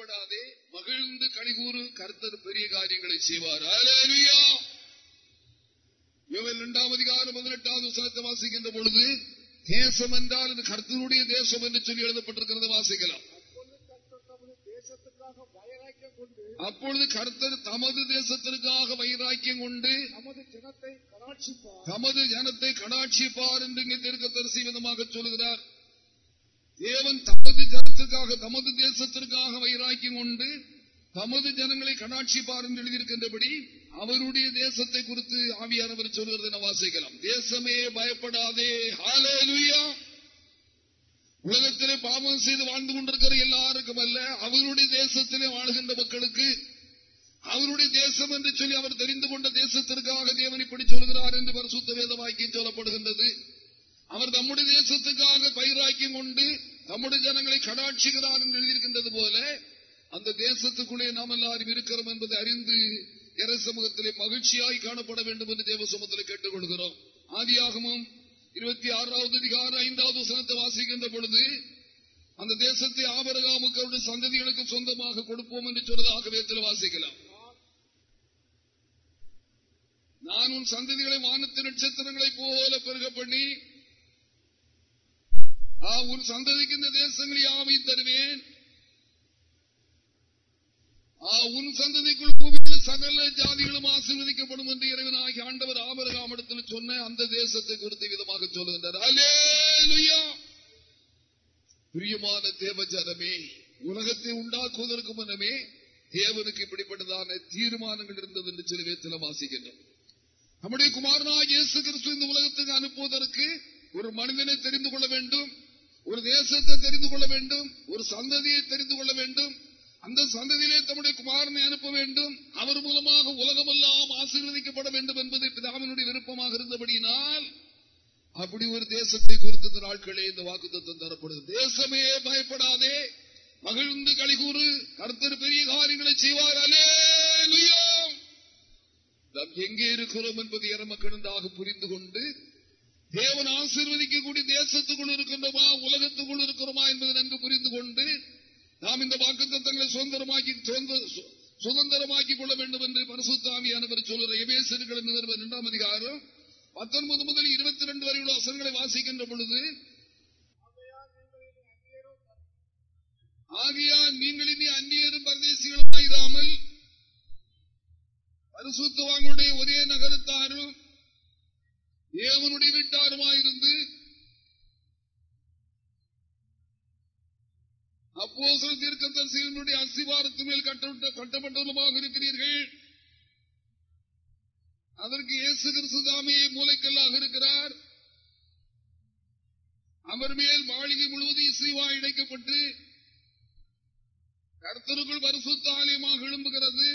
பயப்படாதே மகிழ்ந்து கழிகூறு கர்த்தர் பெரிய காரியங்களை செய்வார். இரண்டாம் அதிகாரம் பதினெட்டாவது வசனத்தை வாசிக்கின்ற பொழுது தேசம் என்றால் இது கர்த்தருடைய தேசம் என்று சொல்லி எழுதப்பட்டிருக்கிறது வாசிக்கலாம். அப்பொழுது கர்த்தர் தமது தேசத்திற்காக வைராக்கியம் கொண்டு தமது ஜனத்தை கடாட்சிப்பார் என்று இங்கே தீர்க்கதரிசி விதமாக சொல்கிறார் தேவன் தமது தேசத்திற்காக தமது தேசத்திற்காக வைராக்கியம் கொண்டு தமது ஜனங்களை கடாட்சிப்பார் என்று எழுதியிருக்கின்றபடி அவருடைய தேசத்தை குறித்து ஆவியானவர் சொல்கிறது என வாசிக்கலாம். தேசமே பயப்படாதே. உலகத்திலே பாவம் செய்து வாழ்ந்து கொண்டிருக்கிற எல்லாருக்கும் அல்ல அவருடைய தேசத்திலே வாழ்கின்ற மக்களுக்கு அவருடைய தேசம் என்று சொல்லி அவர் தெரிந்து கொண்ட தேசத்திற்காக தேவன் இப்படி சொல்கிறார் என்று பரிசுத்த வேத வாக்கியம் சொல்லப்படுகின்றது. அவர் தம்முடைய தேசத்துக்காக பயிராக்கியம் கொண்டு நம்முடைய ஜனங்களை கடாட்சிகிறார் என்று எழுதியிருக்கின்றது போல அந்த தேசத்துக்குள்ளே நாம் எல்லாரும் இருக்கிறோம் என்பதை அறிந்து இறை சமூகத்திலே மகிழ்ச்சியாய் காணப்பட வேண்டும் என்று தேவ சமூகத்தில் கேட்டுக்கொள்கிறோம். ஆதியாகமும் இருபத்தி ஆறாவது அதிகார ஐந்தாவது வசனத்தை வாசிக்கின்ற பொழுது அந்த தேசத்தை ஆபரகாமுக்கு அவருடைய சந்ததிகளுக்கு சொந்தமாக கொடுப்போம் என்று சொல்வதாக வேத்தில் வாசிக்கலாம். நான் உன் சந்ததிகளை வானத்து நட்சத்திரங்களைப் போல பெருக பண்ணி உன் சந்ததிக்கு இந்த தேசங்கள் யாவையும் தருவேன். உன் சந்ததிக்குள் பூமியில் சகல ஜாதிகளும் ஆசீர்வதிக்கப்படும் என்று இறைவனாகி ஆண்டவர் ஆபரகாமிடத்தில் சொன்ன அந்த தேசத்தை குறித்து விதமாக சொல்லுகின்றார். பிரியமான தேவ ஜனமே உலகத்தை உண்டாக்குவதற்கு முன்னமே தேவனுக்கு இப்படிப்பட்டதான தீர்மானங்கள் இருந்தது என்று சில வேத்தில் வாசிக்கின்றோம். நம்முடைய குமாரனாக இயேசு கிறிஸ்து இந்த உலகத்துக்கு அனுப்புவதற்கு ஒரு மனிதனை தெரிந்து கொள்ள வேண்டும். ஒரு தேசத்தை தெரிந்து கொள்ள வேண்டும் ஒரு சந்ததியை தெரிந்து கொள்ள வேண்டும். அந்த சந்ததியிலே தம்முடைய குமாரனை அனுப்ப வேண்டும். அவர் மூலமாக உலகமெல்லாம் ஆசீர்வதிக்கப்பட வேண்டும் என்பது பிதாவினுடைய விருப்பமாக இருந்தபடியினால் அப்படி ஒரு தேசத்தை குறித்து இந்த நாட்களே இந்த வாக்குத்தத்தம் தரப்படுது. தேசமே பயப்படாதே. மகிழ்ந்து கலிகூறு கருத்தர் பெரிய காரியங்களை செய்வார். நாம் எங்கே இருக்கிறோம் என்பது இறமக்கள் நன்றாக புரிந்து கொண்டு தேவன் ஆசீர்வதிக்கக்கூடிய தேசத்துக்குள் இருக்கின்றோமா உலகத்துக்குள் இருக்கிறோமா என்பதை நன்கு புரிந்து கொண்டு நாம் இந்த வாக்கு தத்தங்களை சுதந்திரமாக்கி சு- சுதந்திரமாக்கிக் கொள்ள வேண்டும் என்று பரிசுத்தாமியானவர் சொல்கிற எபேசர்கள் நிறுவனம் இரண்டாம் அதிகாரம் பத்தொன்பது முதல் இருபத்தி ரெண்டு வரை உள்ள வசனங்களை வாசிக்கின்ற பொழுது ஆகையா நீங்கள் இனி அந்நியரும் பரதேசிகளுமாயிராமல் பரிசுத்தவாங்களுடைய ஒரே நகரத்தாரும் தேவனுடைய வீட்டாருமாயிருந்து அப்போசல் தீர்க்கதரிசிகளுடைய அசிவாரத்து மேல் கட்டப்பட்ட கட்டப்பட்டவருமாக இருக்கிறீர்கள். அதற்கு இயேசு கிறிஸ்துதாமியை மூலைக்கல்லாக மூளைக்கல்லாக இருக்கிறார். அவர் மேல் மாளிகை முழுவதும் இசைவா இணைக்கப்பட்டு கர்த்தருக்குள் பரிசுத்த ஆலயமாக எழும்புகிறது.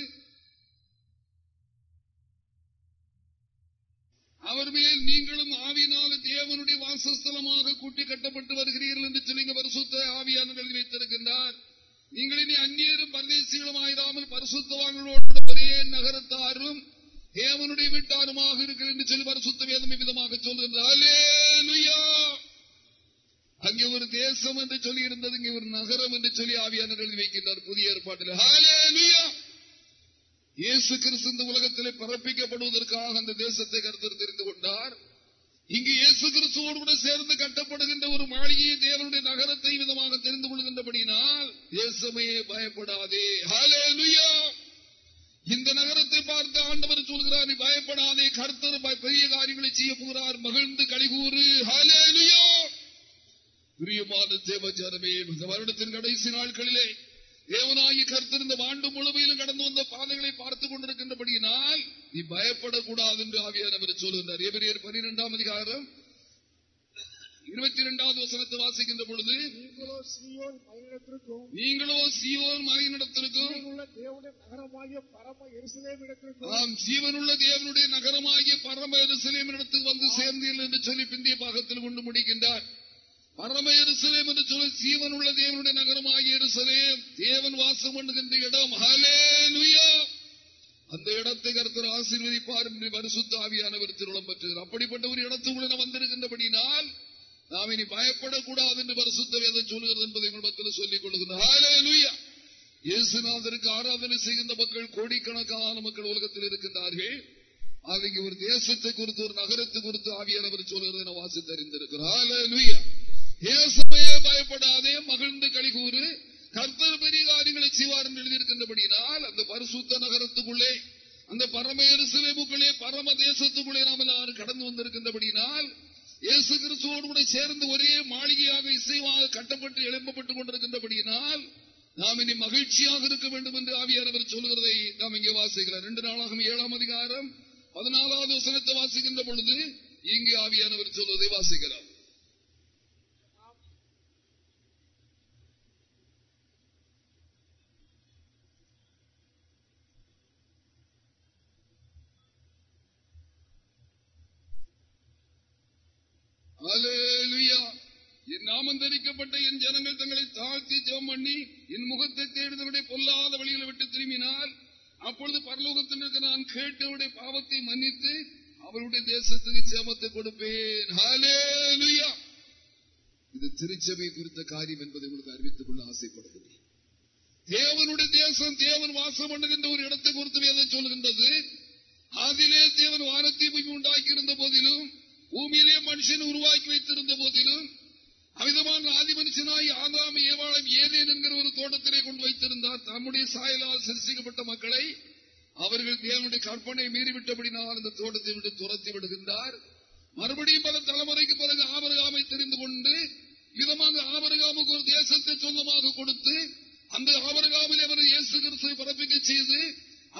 அவர் மேல் நீங்களும் ஆவியினால தேவனுடைய வாசஸ்தலமாக கூட்டி கட்டப்பட்டு வருகிறீர்கள் என்று சொல்லி பரிசுத்த ஆவியான எழுதி வைத்திருக்கின்றார். நீங்கள் இனி அந்நியரும் பரதேசிகளும் ஆயிடாமல் பரிசுத்தவாங்களோடு ஒரே நகரத்தாரும் தேவனுடைய வீட்டாருமாக இருக்கிற என்று சொல்லி பரிசுத்த வேதம் விதமாக சொல்கின்றார் அங்கே ஒரு தேசம் என்று சொல்லி இருந்தது இங்கே ஒரு நகரம் என்று சொல்லி ஆவியான எழுதி வைக்கின்றார் புதிய ஏற்பாட்டில். ஹalleluya! இயேசு கிறிஸ்து இந்த உலகத்திலே பிறப்பிக்கப்படுவதற்காக அந்த தேசத்தை கருத்தர் தெரிந்து கொண்டார். இங்கு இயேசு கிறிஸ்துவோடு கூட சேர்ந்து கட்டப்படுகின்ற ஒரு மாளிகையை தேவனுடைய நகரத்தை விதமாக தெரிந்து கொள்கின்றபடியினால் இயேசுமையே பயப்படாதே. இந்த நகரத்தை பார்த்து ஆண்டவர் சொல்கிறார் நீ பயப்படாதே கருத்தர் பெரிய காரியங்களை செய்ய போகிறார் மகிழ்ந்து கலிகூறு ஹalleluya பிரியமான தேவச்சாரமே இந்த வருடத்தின் கடைசி நாட்களிலே தேவனாகி கர்த்தர் இந்த ஆண்டு முழுமையிலும் கடந்து வந்த பாதைகளை பார்த்துக் கொண்டிருக்கின்றபடியினால் நீ பயப்படக்கூடாது என்று ஆவியானவர் சொல்லுகிறார் எபிரியர் பனிரெண்டாம் அதிகாரம் இருபத்தி இரண்டாவது வசனத்தை வாசிக்கின்ற பொழுது நீங்களோ சீவோன் இடத்திற்கும் நாம் ஜீவனுள்ள தேவனுடைய நகரமாகிய பரம எருசலேம் இடத்துக்கு வந்து சேர்ந்தீர்கள் என்று சொல்லி பிந்திய பாகத்தில் கொண்டு முடிக்கின்றார். பரம எருசலேம் என்று சொல்லி உள்ள தேவனுடைய நகரமாகிய எருசலேம். தேவன் வாசம் பண்ணுகின்ற இடம். ஹalleluya. அந்த இடத்தை கருத்தர் ஆசீர்வதிப்பார் என்று பரிசுத்த ஆவியானவர் திருளம் பெற்றது. அப்படிப்பட்ட ஒரு இடத்துக்குள்ள நாம் வந்திருக்கின்றபடினால் நாம் இனி பயப்படக்கூடாது என்று பரிசுத்த வேதம் சொல்லுகிறது என்பதை எங்கள் மத்தியில் சொல்லிக் கொள்கிறார் இயேசுநாதருக்கு ஆராதனை செய்கின்ற மக்கள் கோடிக்கணக்கான மக்கள் உலகத்தில் இருக்கின்றார்கள். அதை ஒரு தேசத்தை குறித்து ஒரு நகரத்தை குறித்து ஆவியானவர் சொல்கிறது என வாசித்தறிந்திருக்கிறார் இயேசுவையே பயப்படாதே மகிழ்ந்து கழிகூறு கர்த்தர் பெரிய காரியங்களை செய்வார் என்று எழுதியிருக்கின்றபடியினால் அந்த பரிசுத்த நகரத்துக்குள்ளே அந்த பரம எருசலேமுக்குள்ளே பரம தேசத்துக்குள்ளே நாம் எல்லாரும் கடந்து வந்திருக்கின்றபடியினால் இயேசு கிறிஸ்துவோடு கூட சேர்ந்து ஒரே மாளிகையாக இசைவாக கட்டப்பட்டு எழுப்பப்பட்டுக் கொண்டிருக்கின்றபடியினால் நாம் இனி மகிழ்ச்சியாக இருக்க வேண்டும் என்று ஆவியானவர் சொல்கிறதை நாம் இங்கே வாசிக்கிறோம். ரெண்டு நாளாக ஏழாம் அதிகாரம் பதினாலாவது வசனத்தை வாசிக்கின்ற பொழுது இங்கே ஆவியானவர் சொல்வதை வாசிக்கிறோம். என் நாமம் தரிக்கப்பட்ட என் ஜனங்கள் தங்களை தாழ்த்தி ஜெபம் பண்ணி என் முகத்தை தேடுதவுடைய பொல்லாத வழிகளை விட்டு திரும்பினால் அப்பொழுது பரலோகத்தில் இருக்க நான் கேட்டவுடைய பாவத்தை மன்னித்து அவருடைய தேசத்துக்கு சேமத்தை கொடுப்பேன். இது திருச்சபை குறித்த காரியம் என்பதை உங்களுக்கு அறிவித்துக் கொள்ள ஆசைப்படுகிறேன். தேவனுடைய தேசம் தேவன் வாசம் பண்ணுகின்ற ஒரு இடத்தை குறித்து வேதம் சொல்கின்றது அதிலே தேவன் வானத்தை உண்டாக்கி இருந்த போதிலும் பூமியிலே மனுஷன் உருவாக்கி வைத்திருந்த போதிலும் அமிதமான ஆதி மனுஷனாய் ஆதாம் ஏவாளம் ஏதேன் என்கிற ஒரு தோட்டத்திலே கொண்டு வைத்திருந்தார். தம்முடைய சாயலால் சிருஷ்டிக்கப்பட்ட மக்களை அவர்கள் தேவனுடைய கற்பனை மீறிவிட்டபடினால் அந்த தோட்டத்தை விட்டு துரத்தி விடுகின்றார். மறுபடியும் பல தலைமுறைக்கு பிறகு ஆபரகாமை தெரிந்து கொண்டு விதமாக ஆபரகாமுக்கு ஒரு தேசத்தை சொந்தமாக கொடுத்து அந்த ஆபரகாமில் அவர் இயேசு கிறிஸ்துவை பிறப்பிக்க செய்து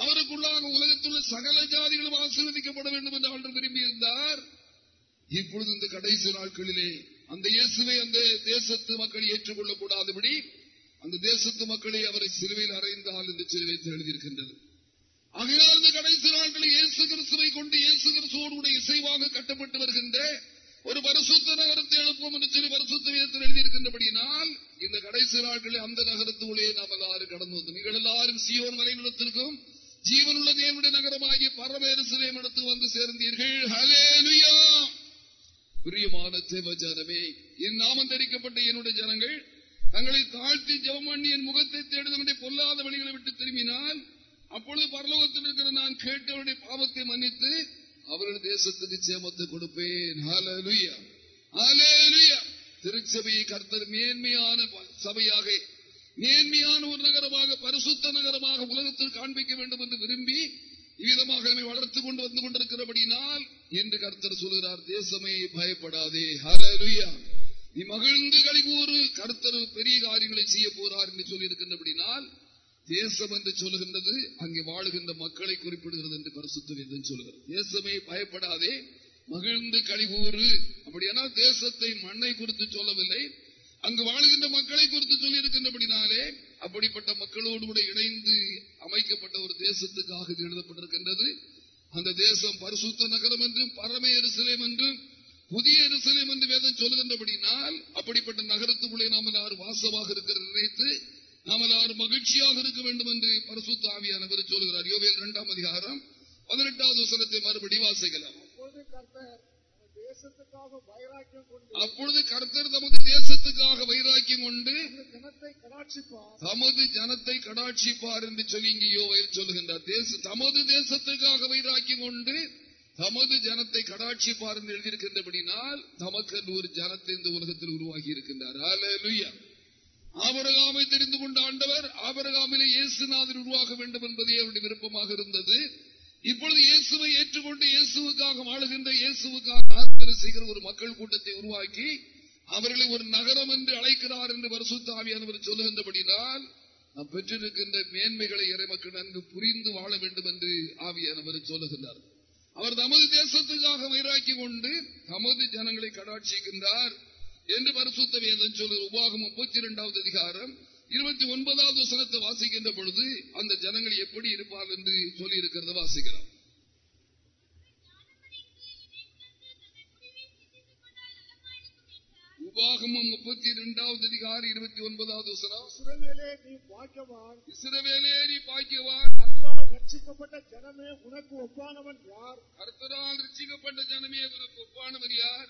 அவருக்குள்ளாக உலகத்துள்ள சகல ஜாதிகளும் ஆசீர்வதிக்கப்பட வேண்டும் என்று ஆண்டு விரும்பியிருந்தார். இப்பொழுது இந்த கடைசி நாட்களிலே அந்த இயேசுவை அந்த தேசத்து மக்கள் ஏற்றுக்கொள்ளக் கூடாதபடி அந்த தேசத்து மக்களை அவரை சிலுவையில் அறைந்தால் என்று சிலுவைத்து எழுதியிருக்கின்றது. ஆகையால் இந்த கடைசி நாட்களில் இயேசு கிறிஸ்துவை கொண்டு இயேசு கிறிஸ்துவோடு கூட இசைவாக கட்டப்பட்டு வருகின்ற ஒரு பரிசுத்த நகரத்தை எழுப்போம் என்று சொல்லி பரிசுத்த விதத்தில் எழுதியிருக்கின்றபடியினால் இந்த கடைசி நாட்களில் அந்த நகரத்துக்குள்ளே நாம் எல்லாரும் கடந்து வந்தோம் நீங்கள் எல்லாரும் சியோன் வரைநிலத்திற்கும் ஜீவனுள்ள தேவனுடைய நகரமாகிய பரமேரசிலேம் எடுத்து வந்து சேர்ந்தீர்கள். ஹலேலுயா பிரியமான தேவ ஜனமே என் நாமம் தரிக்கப்பட்ட என்னுடைய ஜனங்கள் தங்களை தாழ்த்தி ஜெபம் பண்ணி என் முகத்தை தேடுதவனுடைய பொல்லாத வழிகளை விட்டு திரும்பினால் அப்பொழுது பரலோகத்தில் இருக்கிற நான் கேட்டவருடைய பாவத்தை மன்னித்து அவருடைய தேசத்துக்கு சேமத்தை கொடுப்பேன். திருச்சபையை கர்த்தர் மேன்மையான சபையாக மேன்மையான ஒரு நகரமாக பரிசுத்த நகரமாக உலகத்தில் காண்பிக்க வேண்டும் என்று விரும்பி விதமாக நம்மை வளர்த்துக் கொண்டு வந்து கொண்டிருக்கிறபடினால் என்று கர்த்தர் சொல்கிறார் தேசமே பயப்படாதே. ஹலலுயா நீ மகிழ்ந்து கழிவுறு கர்த்தர் பெரிய காரியங்களை செய்ய போறார் என்று சொல்லி இருக்கின்றபடினால் தேசம் என்று சொல்லுகின்றது அங்கே வாழுகின்ற மக்களை குறிப்பிடுகிறது என்று பரிசுத்தம் என்று சொல்லுகிறது. தேசமே பயப்படாதே. மகிழ்ந்து கழிவுறு அப்படியானால் தேசத்தை மண்ணை குறித்து சொல்லவில்லை. அங்கு வாழுகின்ற மக்களை குறித்து சொல்லி இருக்கின்றபடினாலே அப்படிப்பட்ட மக்களோடு கூட இணைந்து அமைக்கப்பட்ட ஒரு தேசத்துக்காக எழுதப்பட்டிருக்கின்றது. அந்த தேசம் பரிசுத்த நகரம் என்றும் பரம எருசலேம் என்றும் புதிய எருசலேம் என்று வேதம் சொல்லுகின்றபடினால் அப்படிப்பட்ட நகரத்துக்குள்ளே நாம் எல்லாரும் வாசமாக இருக்கிற நினைத்து நாம் எல்லாரும் மகிழ்ச்சியாக இருக்க வேண்டும் என்று பரிசுத்த ஆவியானவர் சொல்லுகிறார். யோவேல் இரண்டாம் அதிகாரம் பதினெட்டாவது வசனத்தை மறுபடி வாசிக்கலாம். அப்பொழுது கர்த்தர் தமது தேசத்துக்காக வைராக்கியம் கொண்டு தமது ஜனத்தை கடாட்சிப்பார் என்று சொல்லி இங்கே யோவையில் சொல்லுகின்றார். தமது தேசத்துக்காக வைராக்கியம் கொண்டு தமது ஜனத்தை கடாட்சிப்பார் என்று எழுதியிருக்கின்றபடினால் நமக்கு ஒரு ஜனத்தை இந்த உலகத்தில் உருவாக்கி இருக்கின்றார். ஆபரகாமை தெரிந்து கொண்ட ஆண்டவர் ஆபரகாமிலே இயேசுநாதர் உருவாக வேண்டும் என்பதே அவருடைய விருப்பமாக இருந்தது. இப்பொழுது இயேசுவை ஏற்றுக்கொண்டு இயேசுவுக்காக வாழுகின்ற இயேசுவுக்காக ஆராதனை செய்கிற ஒரு மக்கள் கூட்டத்தை உருவாக்கி அவர்களை ஒரு நகரம் என்று அழைக்கிறார் என்று வருசுத்தாவியானவர் சொல்லுகின்றபடினால் நாம் பெற்றிருக்கின்ற மேன்மைகளை இறைமக்கள் நன்கு புரிந்து வாழ வேண்டும் என்று ஆவியானவர் சொல்லுகின்றார். அவர் தமது தேசத்துக்காக வைராக்கி கொண்டு தமது ஜனங்களை கடாட்சிக்கின்றார் என்று பரிசுத்த வேதம் சொல்லு உபாகம் முப்பத்தி இரண்டாவது அதிகாரம் இருபத்தி ஒன்பதாவது வசனத்தை வாசிக்கின்ற பொழுது அந்த ஜனங்கள் எப்படி இருப்பார் என்று சொல்லி இருக்கிறத வாசிக்கிறார் உபாகமும் முப்பத்தி இரண்டாவது அதிகாரம் இருபத்தி ஒன்பதாவது இஸ்ரவேலே நீ பாக்கியவான். கர்த்தரால் ரட்சிக்கப்பட்ட ஜனமே உனக்கு ஒப்பானவன் யார்? கர்த்தரால் ரட்சிக்கப்பட்ட ஜனமே உனக்கு ஒப்பானவர் யார்?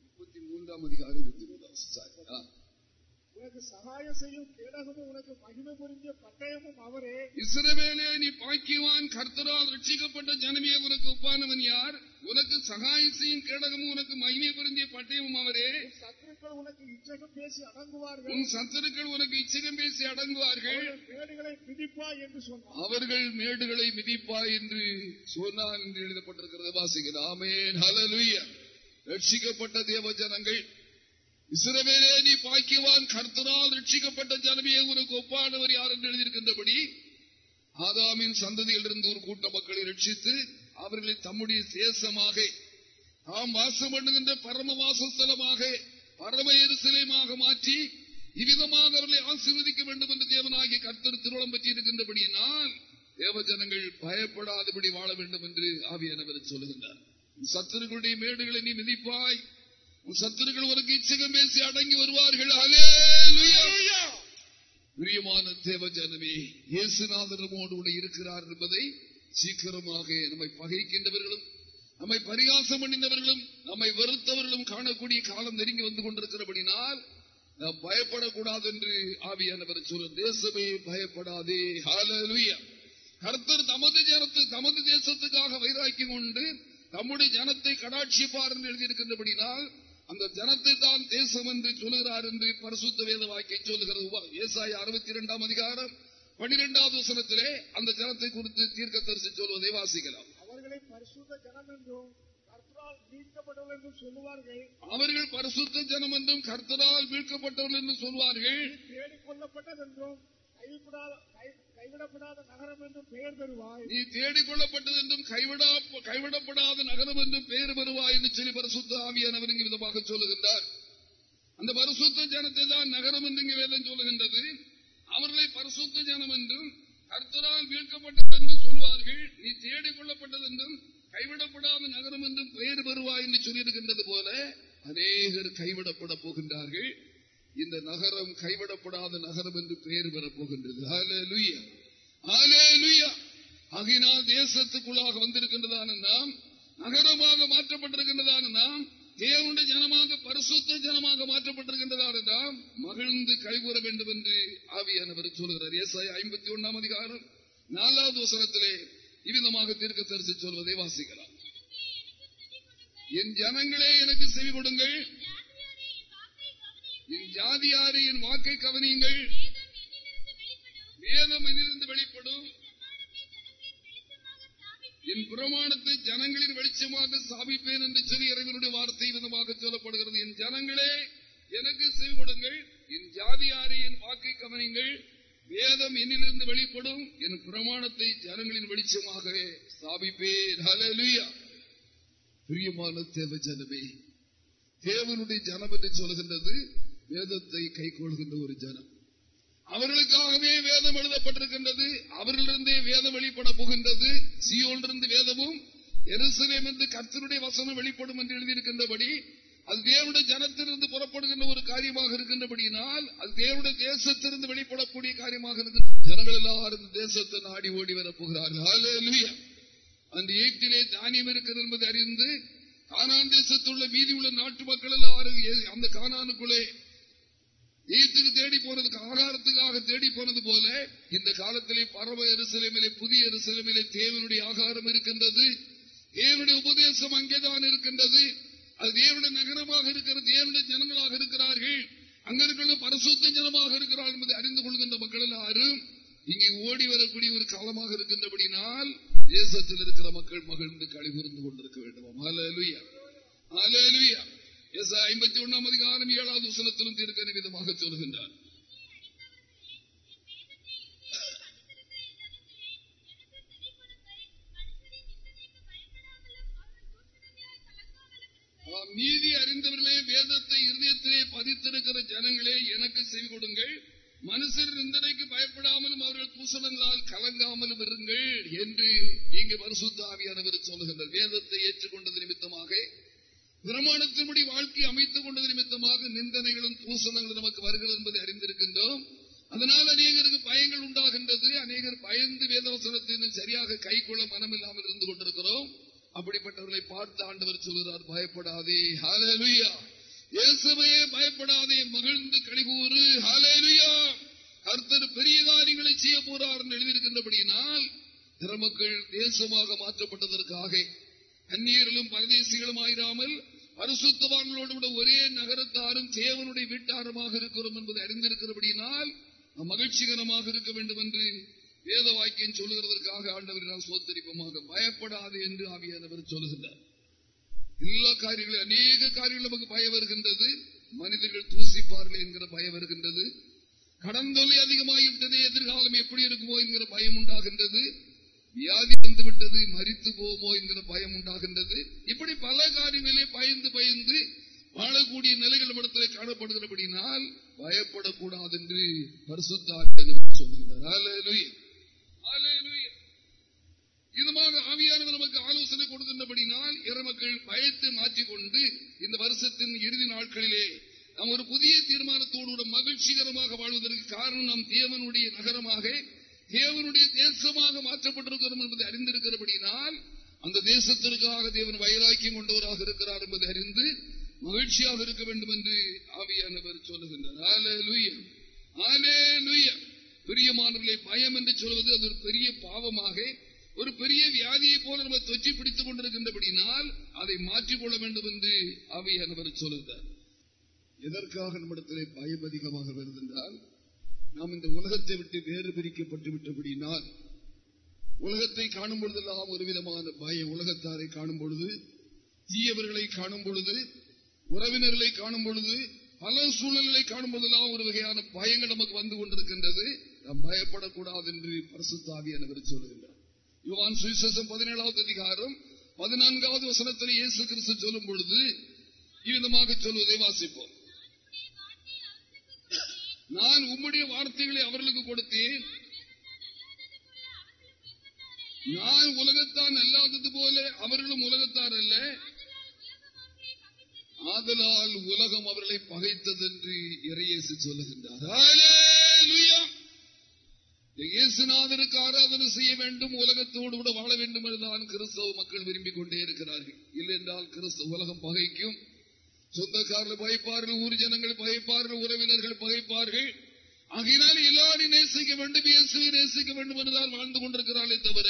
முப்பத்தி மூன்றாம் அதிகாரம் இருபத்தி. உனக்கு சகாயம் செய்யும் கேடகமும் உனக்கு மகிமை புரிஞ்ச பட்டயமும் அவரே. இஸ்ரவேலே நீ பாக்கியவான் கர்த்தரால் ரட்சிக்கப்பட்ட ஜனமே உனக்கு ஒப்பானவன் யார்? உனக்கு சகாயம் செய்யும் கேடகமும் உனக்கு மகிமை பொருந்திய பட்டயமும் அவரே. சத்துருக்கள் உனக்கு இச்சகம் பேசி அடங்குவார்கள். உன் சத்துருக்கள் உனக்கு இச்சகம் பேசி அடங்குவார்கள். மேடுகளை மிதிப்பா என்று சொன்னார். அவர்கள் மேடுகளை மிதிப்பா என்று சொன்னான் என்று எழுதப்பட்டிருக்கிறது. ஆமேன். ஹalleluya. ரட்சிக்கப்பட்ட தேவ ஜனங்கள் இசுரவேலே நீ பாக்கியவான் கர்த்தரால் ரட்சிக்கப்பட்ட ஜனமே உனக்கு ஒப்பானவர் யார் என்று எழுதியிருக்கின்றபடி ஆதாமின் சந்ததியிலிருந்து ஒரு கூட்ட மக்களை ரட்சித்து அவர்களை தம்முடைய தேசமாக தாம் வாசம் பண்ணுகின்ற பரம வாசஸ்தலமாக பரம எருசலேமாக மாற்றி இவ்விதமாக அவர்களை ஆசீர்வதிக்க வேண்டும் என்று தேவனாகிய கர்த்தர் திருவளம் பற்றி இருக்கின்றபடியினால் தேவ ஜனங்கள் பயப்படாதபடி வாழ வேண்டும் என்று ஆவியானவர் சொல்லுகின்றார். சத்துருக்களுடைய மேடுகளை நீ மிதிப்பாய். சத்துருக்கள் உனக்கு இச்சகம் பேசி அடங்கி வருவார்கள். பிரியமான தேவ ஜனமே இயேசுநாதர் நம்மோடு கூட இருக்கிறார் என்பதை சீக்கிரமாக நம்மை பகைக்கின்றவர்களும் நம்மை பரிகாசம் பண்ணினவர்களும் நம்மை வெறுத்தவர்களும் காணக்கூடிய காலம் நெருங்கி வந்து கொண்டிருக்கிறபடினால் நாம் பயப்படக்கூடாது என்று ஆவியானவர் சொல்ல தேசமே பயப்படாதே. கர்த்தர் தமது ஜனத்து தமது தேசத்துக்காக வைராக்கியம் கொண்டு தம்முடைய ஜனத்தை கடாட்சிப்பார் என்று எழுதியிருக்கின்றபடினால் அந்த ஜனத்தை தான் தேசம் என்று சொல்லுகிறார் என்று பரிசுத்த வேத வாக்கியம் சொல்லுகிறது. ஏசாயா அறுபத்தி இரண்டாம் அதிகாரம் பனிரெண்டாவது வசனத்திலே அந்த ஜனத்தை குறித்து தீர்க்க தரிசி சொல்வதை வாசிக்கலாம். அவர்களை பரிசுத்த ஜனம் என்றும் அவர்கள் பரிசுத்த ஜனம் என்றும் கர்த்தரால் வீழ்க்கப்பட்டவர்கள் என்று சொல்வார்கள். தேடிக் கொள்ளப்பட்டதென்றும் கைவிடாத கை- கைவிடப்படாத நகரம் என்றும் பெயர் பெறுவாய் நீ தேடிக்கொள்ளப்பட்டது என்றும் கைவிட கைவிடப்படாத நகரம் என்றும் பெயர் பெறுவாய் என்று சொல்லி பரிசுத்த ஆவியானவர் இங்கு விதமாக சொல்லுகின்றார். அந்த பரிசுத்த ஜனத்தை தான் நகரம் என்று இங்கு வேதம் சொல்லுகின்றது. அவர்களை பரிசுத்த ஜனம் என்றும் கர்த்தரால் வீழ்க்கப்பட்டது என்று சொல்வார்கள். நீ தேடிக்கொள்ளப்பட்டது என்றும் கைவிடப்படாத நகரம் என்றும் பெயர் பெறுவாய் என்று சொல்லியிருக்கின்றது போல அநேகர் கைவிடப்பட போகின்றார்கள். இந்த நகரம் கைவிடப்படாத நகரம் என்று பெயர் பெறப்போகின்றது. ஆகினால் தேசத்துக்குள்ளாக வந்திருக்கின்றதான நாம் நகரமாக மாற்றப்பட்டிருக்கின்றதான நாம் தேவனுடைய ஜனமாக பரிசுத்த ஜனமாக மாற்றப்பட்டிருக்கின்றதான நாம் மகிழ்ந்து கைகூற வேண்டும் என்று ஆவியானவர் சொல்கிறார் ஏசாய் ஐம்பத்தி ஒண்ணாம் அதிகாரம் நாலாவது வசனத்திலே இவ்விதமாக தீர்க்க தரிசி சொல்வதை வாசிக்கலாம். என் ஜனங்களே எனக்கு செவி கொடுங்கள் என் ஜாதியாரே என் வாக்கை கவனியுங்கள். வேதம் என்னிலிருந்து வெளிப்படும். என் பிரமாணத்தை ஜனங்களின் வெளிச்சமாக சாபிப்பேன் என்று சொல்லி இறைவனுடைய வார்த்தை விதமாக சொல்லப்படுகிறது. என் ஜனங்களே எனக்கு செய்வடுங்கள் என் ஜாதியாரே என் வாக்கை கவனிங்கள் வேதம் என்னிலிருந்து வெளிப்படும். என் பிரமாணத்தை ஜனங்களின் வெளிச்சமாக ஸ்தாபிப்பேன் பிரியமான தேவ ஜனமே தேவனுடைய ஜனம் என்று சொல்கின்றது வேதத்தை கைக்கொள்கின்ற ஒரு ஜனம். அவர்களுக்காகவே வேதம் எழுதப்பட்டிருக்கின்றது. அவர்களிருந்தே வேதம் வெளிப்பட போகின்றது. சியோன்றிருந்து வேதமும் எருசலேம் என்று கர்த்தருடைய வசனம் வெளிப்படும் என்று எழுதியிருக்கின்றபடி அது தேவனுடைய ஜனத்திலிருந்து புறப்படுகின்ற ஒரு காரியமாக இருக்கின்றபடியினால் அது தேவனுடைய தேசத்திலிருந்து வெளிப்படக்கூடிய காரியமாக இருக்கு. ஜனங்கள் எல்லாரும் தேசத்தை நாடி ஓடி வரப்போகிறார்கள் அந்த ஏட்டிலே தானியம் இருக்கிறது என்பதை அறிந்து கானான் தேசத்தில் உள்ள மீதி உள்ள நாட்டு மக்கள் எல்லாரும் ஏ- அந்த கானானுக்குள்ளே ஈத்துக்கு தேடி போனதுக்கு ஆகாரத்துக்காக தேடி போனது போல இந்த காலத்திலே பரவ எருசலேமிலே புதிய எருசலமிலே தேவனுடைய ஆகாரம் இருக்கின்றது. தேவனுடைய உபதேசம் அங்கேதான் இருக்கின்றது. அது தேவனுடைய நகரமாக இருக்கிற தேவனுடைய ஜனங்களாக இருக்கிறார்கள். அங்க இருக்கிற பரிசுத்த ஜனமாக இருக்கிறார் என்பதை அறிந்து கொள்கின்ற மக்கள் எல்லாரும் இங்கே ஓடி வரக்கூடிய ஒரு காலமாக இருக்கின்றபடினால் தேசத்தில் இருக்கிற மக்கள் மகிழ்ந்து களி கொண்டிருக்க வேண்டும்? ஹalleluya ஹalleluya ஐம்பத்தி ஒண்ணாம் அதிகாரம் ஏழாவது வசனத்திலும் தீர்க்க நிமிதமாக சொல்கின்றார் ஆம், நீதி அறிந்தவர்களே வேதத்தை இருதயத்திலே பதித்திருக்கிற ஜனங்களே எனக்கு செவி கொடுங்கள். மனுஷர் நிந்தனைக்கு பயப்படாமலும் அவர்கள் தூசணங்களால் கலங்காமலும் இருங்கள் என்று இங்கு பரிசுத்த ஆவியானவர் சொல்லுகின்றார். வேதத்தை ஏற்றுக்கொண்டது நிமித்தமாக பிரமாணத்தின்படி வாழ்க்கை அமைத்துக் கொண்டது நிமித்தமாக நிந்தனைகளும் தூசணங்களும் நமக்கு வருகிறது என்பதை அறிந்திருக்கின்றோம். அதனால் அநேகருக்கு பயங்கள் உண்டாகின்றது. அநேகர் பயந்து வேதவசனத்தை இன்னும் சரியாக மனம் மனமில்லாமல் இருந்து கொண்டிருக்கிறோம். அப்படிப்பட்டவர்களை பார்த்து ஆண்டவர் சொல்கிறார் பயப்படாதே ஹalleluya. இயேசுவே பயப்படாதே மகிழ்ந்து கழிவுறு ஹalleluya. கர்த்தர் பெரிய காரியங்களை செய்ய போறார் என்று எழுதியிருக்கின்றபடியினால் திறமக்கள் தேசமாக மாற்றப்பட்டதற்காக அந்நியர்களும் பரதேசிகளும் ஆயிராமல் பரிசுத்தவான்களோடு கூட ஒரே நகரத்தாரும் தேவனுடைய வீட்டாரமாக இருக்கிறோம் என்பதை அறிந்திருக்கிறபடியினால் நாம் மகிழ்ச்சிகரமாக இருக்க வேண்டும் என்று வேத வாக்கியம் சொல்லுகிறதற்காக ஆண்டவர் நாம் சோத்தரிப்பமாக பயப்படாது என்று ஆவியானவர் சொல்லுகின்றார். எல்லா காரியங்களும் அநேக காரியங்கள் நமக்கு பயம் வருகின்றது. மனிதர்கள் தூசிப்பார்கள் என்கிற பயம் வருகின்றது. கடந்தொலை தொல்லை அதிகமாகிவிட்டது எதிர்காலம் எப்படி இருக்குமோ என்கிற பயம் உண்டாகின்றது. வியாதி வந்து விட்டது மறித்து போவோமோ என்கிற பயம் உண்டாகின்றது. இப்படி பல காரியங்களே பயந்து பயந்து வாழக்கூடிய நிலைகள் இடத்திலே காணப்படுகிறபடினால் பயப்படக்கூடாது என்று பரிசுத்தார் சொல்லுகிறார். இதுமாக ஆவியானவர் நமக்கு ஆலோசனை கொடுக்கின்றபடினால் இறமக்கள் பயத்தை மாற்றிக்கொண்டு இந்த வருஷத்தின் இறுதி நாட்களிலே நாம் ஒரு புதிய தீர்மானத்தோடு மகிழ்ச்சிகரமாக வாழ்வதற்கு காரணம் தேவனுடைய நகரமாக தேவனுடைய தேசமாக மாற்றப்பட்டிருக்கிறோம் என்பதை அறிந்திருக்கிறபடினால் அந்த தேசத்திற்காக தேவன் வைராக்கியம் கொண்டவராக இருக்கிறார் என்பதை அறிந்து மகிழ்ச்சியாக இருக்க வேண்டும் என்று ஆவியானவர் சொல்லுகின்றார். பிரியமானவர்களை பயம் என்று சொல்வது அது ஒரு பெரிய பாவமாக ஒரு பெரிய வியாதியை போல நம்ம தொற்றி பிடித்துக் கொண்டிருக்கின்றபடினால் அதை மாற்றிக்கொள்ள வேண்டும் என்று ஆவியானவர் சொல்லுகிறார். எதற்காக நம்மிடத்திலே பயம் அதிகமாக வருதென்றால் நாம் இந்த உலகத்தை விட்டு வேறு பிரிக்கப்பட்டு விட்டபடினால் உலகத்தை காணும் பொழுதெல்லாம் ஒரு விதமான பயம். உலகத்தாரை காணும் பொழுது தீயவர்களை காணும் பொழுது உறவினர்களை காணும் பொழுது பல சூழல்களை காணும் போதெல்லாம் ஒரு வகையான பயங்கள் நமக்கு வந்து கொண்டிருக்கின்றது. நாம் பயப்படக்கூடாது என்று பரிசுத்தாவியானவர் சொல்லுகின்றார். யுவான் சுவிசேஷம் பதினேழாவது அதிகாரம் பதினான்காவது வசனத்தில் இயேசு கிறிஸ்து சொல்லும் பொழுது இவ்விதமாக சொல்வதை வாசிப்போம். நான் உம்முடைய வார்த்தைகளை அவர்களுக்கு கொடுத்தேன். நான் உலகத்தான் அல்லாதது போல அவர்களும் உலகத்தார் அல்ல. ஆதலால் உலகம் அவர்களை பகைத்தது என்று இறையேசு சொல்லுகின்றார். Hallelujah. ஆராதனை செய்ய வேண்டும் உலகத்தோடு கூட வாழ வேண்டும் என்றுதான் கிறிஸ்தவ மக்கள் விரும்பிக் கொண்டே இருக்கிறார்கள். இல்லை என்றால் கிறிஸ்தவ உலகம் பகைக்கும். சொந்தக்காரர்கள் பகைப்பார்கள் ஊர் ஜனங்கள் பகைப்பார்கள் உறவினர்கள் பகைப்பார்கள். ஆகையினால் எல்லாரையும் நேசிக்க வேண்டும் இயேசுவை நேசிக்க வேண்டும் என்றுதான் வாழ்ந்து கொண்டிருக்கிறார்களே தவிர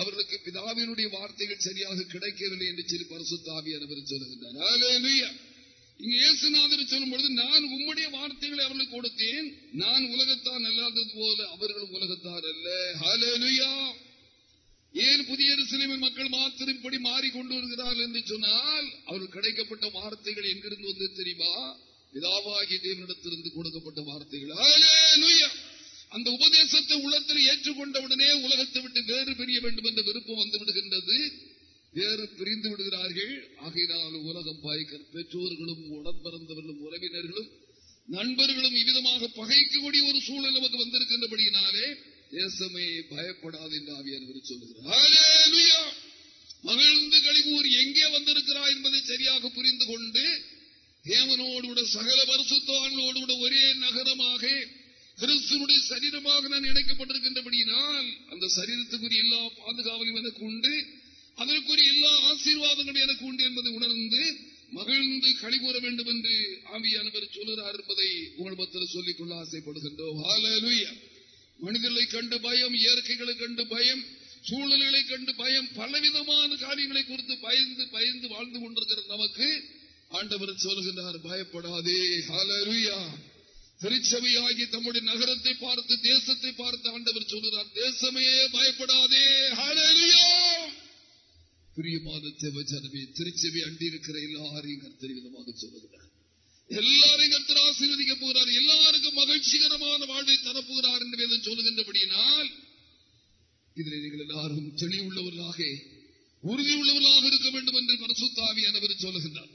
அவர்களுக்கு பிதாவினுடைய வார்த்தைகள் சரியாக கிடைக்கவில்லை என்று சொல்லி பரிசுத்தாவியானவர் சொல்லுகின்றார். இங்க இயேசுநாதர் சொல்லும் பொழுது நான் உம்முடைய வார்த்தைகளை அவர்களுக்கு கொடுத்தேன். நான் உலகத்தான் அல்லாதது போல அவர்களும் உலகத்தார் அல்ல. ஹalleluya ஏன் புதிய சிலுமை மக்கள் மாத்திரம் இப்படி மாறிக்கொண்டு வருகிறார்கள் என்று சொன்னால் அவர்கள் கிடைக்கப்பட்ட வார்த்தைகள் எங்கிருந்து வந்து தெரியுமா? பிதாவாகிய தேவனிடத்திலிருந்து கொடுக்கப்பட்ட வார்த்தைகள். அந்த உபதேசத்தை உள்ளத்தில் ஏற்றுக்கொண்டவுடனே உலகத்தை விட்டு வேறு பிரிய வேண்டும் என்ற விருப்பம் வந்து விடுகின்றது. வேறு பிரிந்து விடுகிறார்கள். ஆகையினால் உலகம் பாய்க்க பெற்றோர்களும் உடன்பிறந்தவர்களும் உறவினர்களும் நண்பர்களும் இவ்விதமாக பகைக்கக்கூடிய ஒரு சூழல் நமக்கு வந்திருக்கின்றபடியினாலே தேசமே பயப்படாது என்று ஆவியானவர் சொல்லுகிறார் மகிழ்ந்து கழிவூர் எங்கே வந்திருக்கிறார் என்பதை சரியாக புரிந்து கொண்டு தேவனோடு கூட சகல பரிசுத்தவான்களோடு கூட ஒரே நகரமாக கிறிஸ்துவனுடைய சரீரமாக நான் இணைக்கப்பட்டிருக்கின்றபடியினால் அந்த சரீரத்துக்குரிய எல்லா பாதுகாவலையும் எனக்கு உண்டு அதற்குரிய எல்லா ஆசீர்வாதங்களும் எனக்கு உண்டு என்பதை உணர்ந்து மகிழ்ந்து கழிவுற வேண்டும் என்று ஆவியானவர் சொல்லுகிறார் என்பதை உங்கள் மத்தியில் சொல்லிக் கொள்ள ஆசைப்படுகின்றோம் மனிதர்களை கண்டு பயம் இயற்கைகளை கண்டு பயம் சூழல்களை கண்டு பயம் பலவிதமான காரியங்களை குறித்து பயந்து பயந்து வாழ்ந்து கொண்டிருக்கிற நமக்கு ஆண்டவர் சொல்கிறார் பயப்படாதே ஹalleluya திருச்சபையாகி தம்முடைய நகரத்தை பார்த்து தேசத்தை பார்த்து ஆண்டவர் சொல்கிறார் தேசமே பயப்படாதே ஹalleluya பிரியமான தேவ ஜனமே திருச்சபை அண்டிருக்கிற எல்லாரையும் கர்த்தர் விதமாக சொல்லுகிறார். எல்லாரையும் கர்த்தர் ஆசீர்வதிக்க போகிறார். எல்லாருக்கும் மகிழ்ச்சிகரமான வாழ்வை தரப்போகிறார் என்று வேதம் சொல்லுகின்றபடியினால் இதில் நீங்கள் எல்லாரும் தெளிவுள்ளவர்களாக உறுதியுள்ளவர்களாக இருக்க வேண்டும் என்று மனசுத்தாவியானவர் சொல்லுகின்றார்.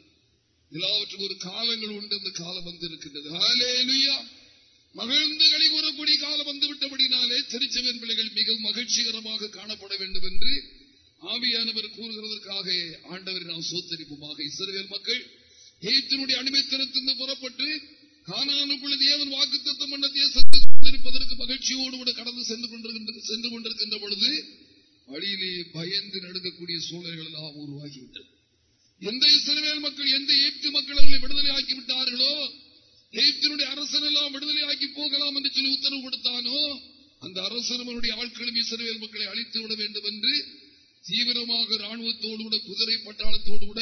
எல்லாவற்றுக்கும் ஒரு காலங்கள் உண்டு. அந்த காலம் வந்து இருக்கின்றது மகிழ்ந்து களி கூறக்கூடிய காலம் வந்து விட்டபடினாலே திருச்செவன் பிள்ளைகள் மிகவும் மகிழ்ச்சிகரமாக காணப்பட வேண்டும் என்று ஆவியானவர் கூறுகிறதற்காக ஆண்டவரை நாம் சோத்தரிப்புமாக. இஸ்ரேல் மக்கள் எகிப்தினுடைய அடிமைத்தனத்திலிருந்து புறப்பட்டு கானானுக்குள்ள தேவன் வாக்குத்தத்தம் பண்ண தேசத்திற்கு மகிழ்ச்சியோடு கூட கடந்து சென்று கொண்டிருக்கின்ற சென்று கொண்டிருக்கின்ற பொழுது வழியிலே பயந்து நடக்கக்கூடிய சூழல்கள் எல்லாம் உருவாகிவிட்டது. எந்த இஸ்ரேல் மக்கள் எந்த எகிப்து மக்கள் அவர்களை விடுதலை ஆக்கி விட்டார்களோ எகிப்தினுடைய அரசன் எல்லாம் விடுதலை ஆக்கி போகலாம் என்று சொல்லி உத்தரவு கொடுத்தானோ அந்த அரசனுடைய அவருடைய ஆட்களும் இஸ்ரேல் மக்களை அழித்து விட வேண்டும் என்று தீவிரமாக ராணுவத்தோடு கூட குதிரை பட்டாளத்தோடு கூட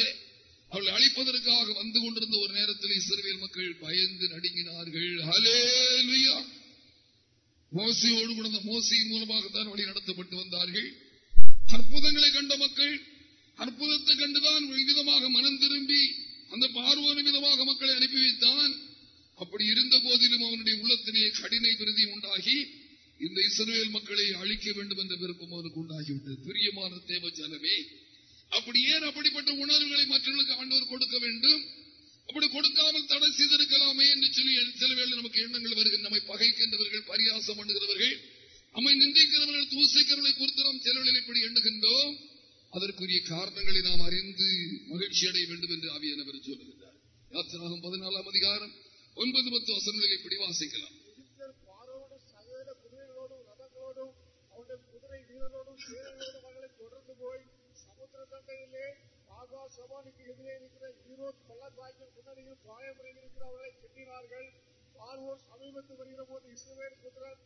அவளை அழிப்பதற்காக வந்து கொண்டிருந்த ஒரு நேரத்தில் இஸ்ரேல் மக்கள் பயந்து நடுங்கினார்கள். ஹalleluya. மோசையோடு கூட மோசியின் மூலமாக மூலமாகத்தான் வழி நடத்தப்பட்டு வந்தார்கள். அற்புதங்களை கண்ட மக்கள் அற்புதத்தை கண்டுதான் விதமாக மனம் திரும்பி அந்த பார்வோன விதமாக மக்களை அனுப்பி வைத்தான். அப்படி இருந்த போதிலும் அவனுடைய உள்ளத்திலே கடினை பிரதி உண்டாகி இந்த இஸ்ரேல் மக்களை அழிக்க வேண்டும் என்ற விருப்பம் அவனுக்கு உண்டாகிவிட்டது. பிரியமான தேவ அப்படி ஏன் அப்படிப்பட்ட உணர்வுகளை மற்றவர்களுக்கு ஆண்டவர் கொடுக்க வேண்டும். அப்படி கொடுக்காமல் தடை செய்திருக்கலாமே என்று சொல்லி சில வேளை நமக்கு எண்ணங்கள் வருகின்றன. நம்மை பகைக்கின்றவர்கள் பரியாசம் பண்ணுகிறவர்கள் நம்மை நிந்திக்கிறவர்கள் தூசிக்கிறவர்களை குறித்து நாம் செலவில் இப்படி எண்ணுகின்றோம். அதற்குரிய காரணங்களை நாம் அறிந்து மகிழ்ச்சி அடைய வேண்டும் என்று ஆவியானவர் சொல்லுகின்றார். யாத்திராகும் பதினாலாம் அதிகாரம் ஒன்பது பத்து வசனங்களை இப்படி வாசிக்கலாம். குதிரைகளோடும் ரதங்களோடும் அவருடைய குதிரை வீரரோடும் சேனைகளோடும் அவர்களை தொடர்ந்து போய் சமுத்திர தண்டையிலே பாகா சபானுக்கு எதிரே இருக்கிற ஈரோட் பள்ளத்தாக்கின் முன்னணியில் காயமடைந்திருக்கிற அவர்களை திட்டினார்கள். பார்வோர் சமீபத்து வருகிற போது இஸ்ரேல் புத்திரர்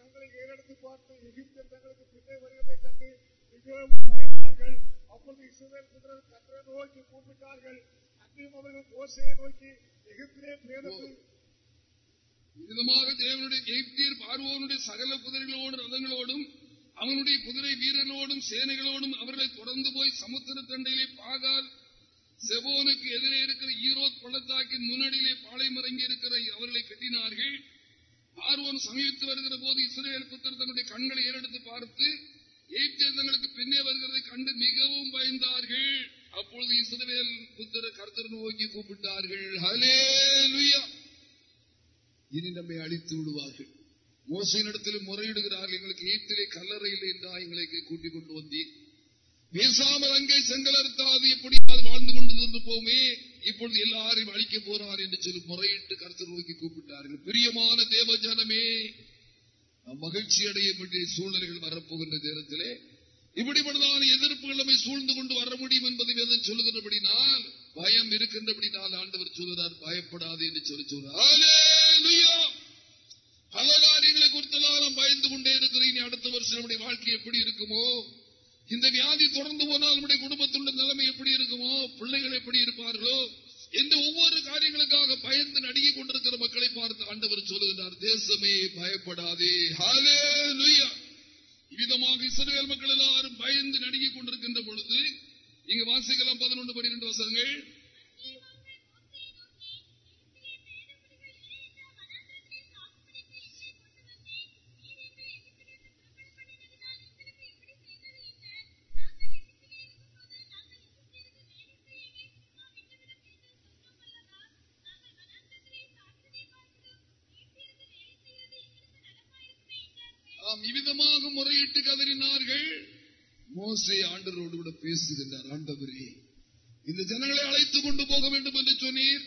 தங்களை ஏறெடுத்து பார்த்து எகிப்தியர் தங்களுக்கு பின்னே வருவதைக் கண்டு மிகவும் பயந்தார்கள். அப்பொழுது இஸ்ரேல் புத்திரர் கத்தரை நோக்கி கூப்பிட்டார்கள். அன்றையும் அவர்கள் கோசையை நோக்கி எகிப்திலே பிரேதத்தில் விதமாக தேவனுடைய எகிப்தியர் பார்வோனுடைய சகல குதிரைகளோடும் ரதங்களோடும் அவனுடைய குதிரை வீரனோடும் சேனைகளோடும் அவர்களை தொடர்ந்து போய் சமுத்திர தண்டையிலே பாகால் செவோனுக்கு எதிரே இருக்கிற ஈரோத் பள்ளத்தாக்கின் முன்னணியிலே பாளையமரங்கி இருக்கிற அவர்களை கட்டினார்கள். ஆர்வம் சமீபித்து வருகிற போது இஸ்ரேல் புத்தர் தன்னுடைய கண்களை ஏறெடுத்து பார்த்து எகிப்தியர் தங்களுக்கு பின்னே வருகிறதை கண்டு மிகவும் பயந்தார்கள். அப்பொழுது இஸ்ரவேல் புத்திர கருத்தர் நோக்கி கூப்பிட்டார்கள். ஹalleluya. இனி நம்மை அழித்து விடுவார்கள். மோசையினிடத்தில் முறையிடுகிறார்கள். எங்களுக்கு வீட்டிலே கல்லறை இல்லை என்றா எங்களை கூட்டிக் கொண்டு வந்தீர். பேசாமல் அங்கே செங்கலர்த்தாது எப்படியாவது வாழ்ந்து கொண்டு வந்து போமே. இப்பொழுது எல்லாரையும் அழிக்க போறார் என்று சொல்லி முறையிட்டு கருத்து நோக்கி கூப்பிட்டார்கள். பிரியமான தேவ ஜனமே மகிழ்ச்சி அடைய வேண்டிய சூழ்நிலைகள் வரப்போகின்ற நேரத்திலே இப்படிப்பட்டதான எதிர்ப்புகள் நம்மை சூழ்ந்து கொண்டு வர முடியும் என்பதை வேதம் சொல்லுகிறபடினால் பயம் இருக்கின்றபடினால் ஆண்டவர் சொல்கிறார் பயப்படாது என்று சொல்லி சொல்றார். குறித்தெல்லாம் பயந்து கொண்டே இருக்கிறேன். அடுத்த வருஷம் நம்முடைய வாழ்க்கை எப்படி இருக்குமோ? இந்த வியாதி தொடர்ந்து போனால் நம்முடைய குடும்பத்துள்ள நிலைமை எப்படி இருக்குமோ? பிள்ளைகள் எப்படி இருப்பார்களோ? இந்த ஒவ்வொரு காரியங்களுக்காக பயந்து நடுங்கிக் கொண்டிருக்கிற மக்களை பார்த்து ஆண்டவர் சொல்லுகிறார் தேசமே பயப்படாதே. விதமாக இவ்விதமாக மக்கள் எல்லாரும் பயந்து நடுங்கிக் கொண்டிருக்கின்ற பொழுது இங்கு வாசிக்கலாம் பதினொன்று பன்னிரண்டு வசங்கள் முறையிட்டு கதறினார்கள். மோசை ஆண்டரோடு கூட பேசுகின்றார் ஆண்டவரே இந்த ஜனங்களை அழைத்துக் கொண்டு போக வேண்டும் என்று சொன்னீர்.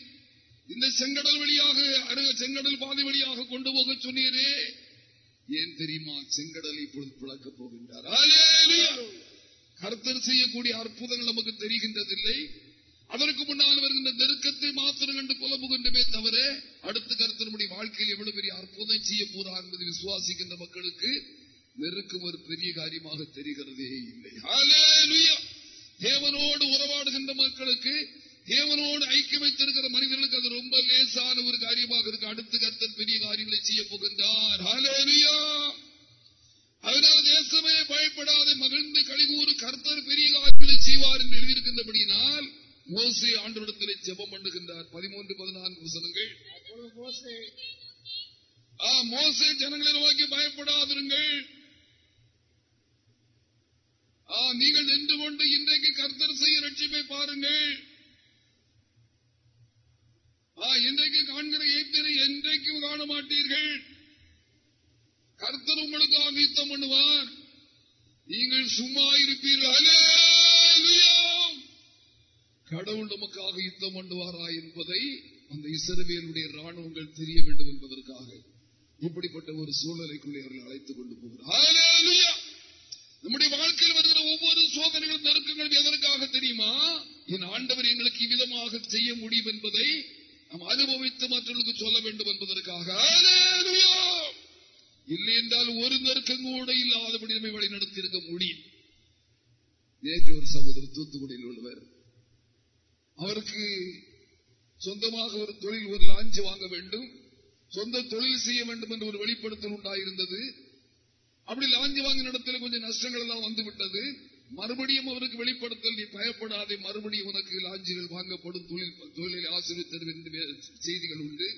இந்த செங்கடல் வழியாக செங்கடல் பாதை வழியாக கொண்டு போக சொன்னீரே. ஏன் தெரியுமா? செங்கடல் இப்பொழுது பிளக்கப் போகின்றார். கருத்தர் செய்யக்கூடிய அற்புதங்கள் நமக்கு தெரிகின்றதில்லை. அதற்கு முன்னால் வருகின்ற நெருக்கத்தை மாத்திரம் கண்டு புலம்புகின்றமே தவிர அடுத்த கருத்தினுடைய வாழ்க்கையில் எவ்வளவு பெரிய அற்புதம் செய்ய போறார் என்பதை விசுவாசிக்கின்ற மக்களுக்கு நெருக்கம் ஒரு பெரிய காரியமாக தெரிகிறதே இல்லை. தேவனோடு உறவாடுகின்ற மக்களுக்கு தேவனோடு ஐக்கியம் வைத்திருக்கிற மனிதர்களுக்கு அது ரொம்ப லேசான ஒரு காரியமாக இருக்கு. அடுத்து கர்த்தர் பெரிய காரியங்களை செய்ய போகின்றார். அதனால தேசமே பயப்படாத மகிழ்ந்து கழிகூறு கர்த்தர் பெரிய காரியங்களை செய்வார் என்று எழுதியிருக்கின்றபடியினால் மோசே ஆண்டவரிடத்திலே ஜெபம் பண்ணுகின்றார். பதிமூன்று பதினான்கு வசனங்கள். மோசே ஜனங்களை நோக்கி பயப்படாதிருங்கள். நீங்கள் நின்று கொண்டு இன்றைக்கு கர்த்தர் செய்ய ரட்சிப்பை பாருங்கள். இன்றைக்கு காண்கிற ஏத்திரை என்றைக்கும் காண மாட்டீர்கள் கர்த்தர் உங்களுக்கு ஆகித்தம் பண்ணுவார். நீங்கள் சும்மா இருப்பீர்கள். கடவுள் நமக்காக யுத்தம் பண்ணுவாரா என்பதை அந்த இசரவியனுடைய ராணுவங்கள் தெரிய வேண்டும் என்பதற்காக இப்படிப்பட்ட ஒரு சூழ்நிலைக்குள்ளே அவர்கள் அழைத்துக் கொண்டு போகிறார். நம்முடைய வாழ்க்கையில் ஒவ்வொரு சோதனைகளும் நெருக்கங்கள் எதற்காக தெரியுமா? என் ஆண்டவர் எங்களுக்கு இவ்விதமாக செய்ய முடியும் என்பதை நாம் அனுபவித்து மற்றவர்களுக்கு சொல்ல வேண்டும் என்பதற்காக. இல்லை என்றால் ஒரு நெருக்கம் கூட இல்லாதபடி நம்மை வழி நடத்தியிருக்க முடியும். நேற்று ஒரு சகோதரர் தூத்துக்குடியில் உள்ளவர். அவருக்கு சொந்தமாக ஒரு தொழில் ஒரு லாஞ்ச் வாங்க வேண்டும். சொந்த தொழில் செய்ய வேண்டும் என்று ஒரு வெளிப்படுத்தல் உண்டாயிருந்தது. அப்படி லாஞ்சி வாங்கின இடத்துல கொஞ்சம் நஷ்டங்கள் எல்லாம் வந்து விட்டது மறுபடியும் அவருக்கு வெளிப்படுத்தல் நீ பயப்படாதே மறுபடியும் உனக்கு லாஞ்சிகள் வாங்கப்படும் தொழில் தொழிலை ஆசிரியர் என்று செய்திகள் உண்டு.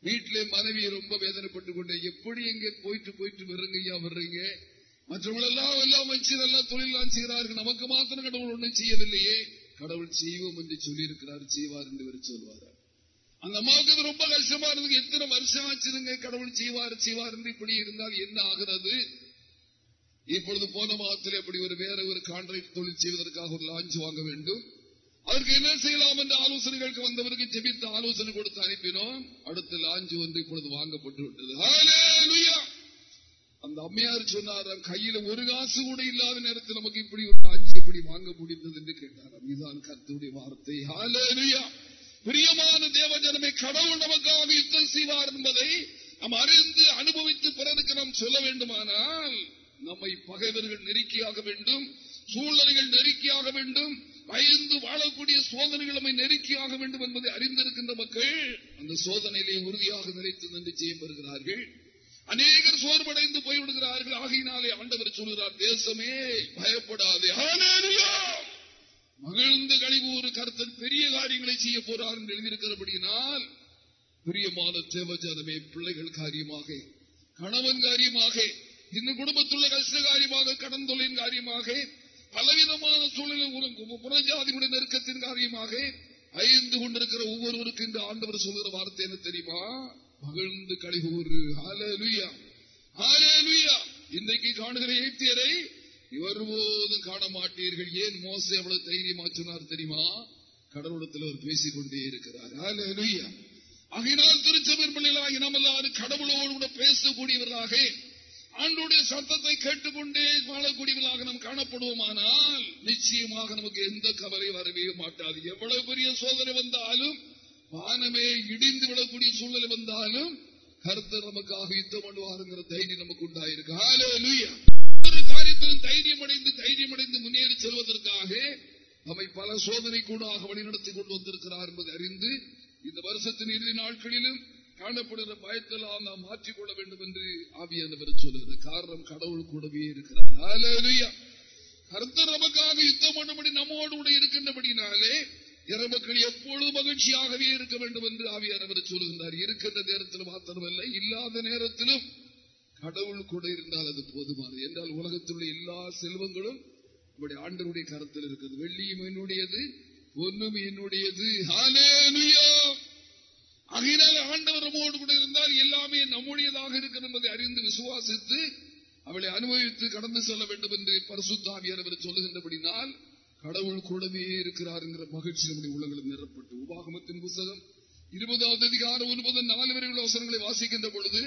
வீட்டிலே மனைவி ரொம்ப வேதனைப்பட்டுக் கொண்டே எப்படி எங்க போயிட்டு போயிட்டு வர்றீங்கய்யா வர்றீங்க? மற்றவங்களெல்லாம் எல்லாம் எல்லாம் வச்சு எல்லாம் தொழிலாம் செய்கிறார்கள். நமக்கு மாத்திரம் கடவுள் ஒன்றும் செய்யவில்லையே. கடவுள் செய்வோம் என்று சொல்லி இருக்கிறார் செய்வார் என்று இவர் சொல்வார். அந்த அம்மாவுக்கு அது ரொம்ப கஷ்டமா இருந்தது. எத்தனை வருஷம் ஆச்சிருங்க கடவுள் செய்வார் செய்வார் என்று இப்படி இருந்தால் என்ன ஆகிறது? இப்பொழுது போன மாதத்தில் அப்படி ஒரு வேற ஒரு கான்ட்ராக்ட் தொழில் செய்வதற்காக ஒரு லான்ச் வாங்க வேண்டும்? அதற்கு என்ன செய்யலாம் என்ற ஆலோசனைகளுக்கு வந்தவருக்கு ஜெபித்து ஆலோசனை கொடுத்து அனுப்பினோம். அடுத்த லாஞ்ச் ஒன்று இப்பொழுது வாங்கப்பட்டு விட்டது. அந்த அம்மையார் சொன்னாராம் கையில ஒரு காசு கூட இல்லாத நேரத்தில் நமக்கு இப்படி ஒரு லாஞ்ச் இப்படி வாங்க முடிந்தது? என்று கேட்டாராம் இதுதான் கருத்துடைய வார்த்தை. பிரியமான தேவஜனமே கடவுள் நமக்காக யுத்தம் செய்வார் என்பதை நாம் அறிந்து அனுபவித்து பிறருக்கு நாம் சொல்ல வேண்டுமானால் நம்மை பகைவர்கள் நெருக்கியாக வேண்டும் சூழ்நிலைகள் நெருக்கியாக வேண்டும் பயந்து வாழக்கூடிய சோதனைகள் நம்மை நெருக்கியாக வேண்டும் என்பதை அறிந்திருக்கின்ற மக்கள் அந்த சோதனையிலே உறுதியாக நிலைத்து நின்று ஜெயம் பெறுகிறார்கள். அநேகர் சோர்வடைந்து போய்விடுகிறார்கள். ஆகையினாலே ஆண்டவர் சொல்கிறார் தேசமே பயப்படாதே. மகிழ்ந்து கழிவு கருத்தன் பெரிய காரியங்களை செய்ய போறார் என்று எழுதியிருக்கிறபடியினால் பிரியமான தேவஜாதமே பிள்ளைகள் காரியமாக கணவன் காரியமாக இந்த குடும்பத்துள்ள கஷ்ட காரியமாக கடன் தொழிலின் காரியமாக பலவிதமான சூழலில் புறஜாதியுடைய நெருக்கத்தின் காரியமாக அயந்து கொண்டிருக்கிற ஒவ்வொருவருக்கும் இந்த ஆண்டவர் சொல்கிற வார்த்தை என்ன தெரியுமா? மகிழ்ந்து கழிவுறு ஹalleluya ஹalleluya இன்றைக்கு காணுகிற ஏத்தியரை ஒருபோதும் காண மாட்டீர்கள். ஏன் மோச எவ்வளவு தைரியமா சொன்னார் தெரியுமா? கடவுளத்தில் அவர் பேசிக் கொண்டே இருக்கிறார். ஹalleluya ஆகையினால் திருச்சபையின் பிள்ளைகளாகி நம்ம எல்லாரும் கடவுளோடு கூட பேசக்கூடியவர்களாக ஆண்டுடைய சத்தத்தை கேட்டுக்கொண்டே வாழக்கூடியவர்களாக நாம் காணப்படுவோமானால் நிச்சயமாக நமக்கு எந்த கவலை வரவே மாட்டாது. எவ்வளவு பெரிய சோதனை வந்தாலும் வானமே இடிந்து விடக்கூடிய சூழ்நிலை வந்தாலும் கருத்தர் நமக்காக யுத்தம் பண்ணுவாருங்கிற தைரியம் நமக்கு உண்டாயிருக்கு ஒவ்வொரு காரியத்திலும் தைரியம் அடைந்து தைரியம் அடைந்து முன்னேறி செல்வதற்காக நம்மை பல சோதனை கூடாக வழிநடத்தி கொண்டு வந்திருக்கிறார் என்பதை அறிந்து இந்த வருஷத்தின் இறுதி நாட்களிலும் காணப்படுகிற பயத்தெல்லாம் நாம் மாற்றிக்கொள்ள வேண்டும் என்று ஆவியானவர் சொல்லுகிறது. காரணம் கடவுள் கூடவே இருக்கிறார். ஹalleluya. கர்த்தர் நமக்காக யுத்தம் பண்ணும்படி நம்மோடு கூட இருக்கின்றபடினாலே இறமக்கள் எப்பொழுது மகிழ்ச்சியாகவே இருக்க வேண்டும் என்று ஆவியானவர் சொல்லுகின்றார். இருக்கின்ற நேரத்தில் மாத்திரமல்ல இல்லாத நேரத்திலும் கடவுள் கூட இருந்தால் அது போதுமானது. என்றால் உலகத்தினுடைய எல்லா செல்வங்களும் நம்முடைய ஆண்டனுடைய கருத்தில் இருக்கிறது. வெள்ளியும் என்னுடையது பொன்னும் என்னுடையது. ஆகையினால் ஆண்டவர் நம்மோடு கூட இருந்தால் எல்லாமே நம்முடையதாக இருக்கிறது என்பதை அறிந்து விசுவாசித்து அவளை அனுபவித்து கடந்து செல்ல வேண்டும் என்று பரிசுத்தாவியானவர் சொல்லுகின்றபடினால் கடவுள் கூடவே இருக்கிறார் என்கிற மகிழ்ச்சி நம்முடைய உள்ளங்களில் நிறப்பட்டு உபாகமத்தின் புத்தகம் இருபதாவது அதிகாரம் ஒன்பது நாலு வரை உள்ள அவசரங்களை வாசிக்கின்ற பொழுது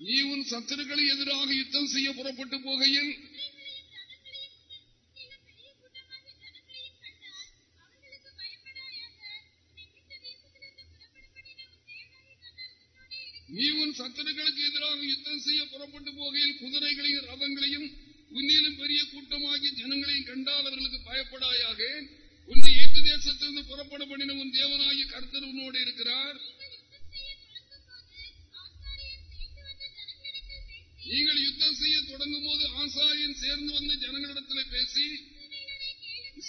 நீ உன் சத்துருக்களை எதிராக யுத்தம் செய்ய புறப்பட்டு போகையில் நீ உன் சத்துருக்களுக்கு எதிராக யுத்தம் செய்ய புறப்பட்டு போகையில் குதிரைகளையும் ரதங்களையும் உன்னிலும் பெரிய கூட்டமாகி ஜனங்களையும் கண்டால் அவர்களுக்கு பயப்படாயாக உன்னை ஏற்று தேசத்திலிருந்து புறப்பட பண்ணின உன் தேவனாகிய கர்த்தர் உன்னோடு இருக்கிறார். நீங்கள் யுத்தம் செய்ய தொடங்கும் போது ஆசாரியன் சேர்ந்து வந்து ஜனங்களிடத்தில் பேசி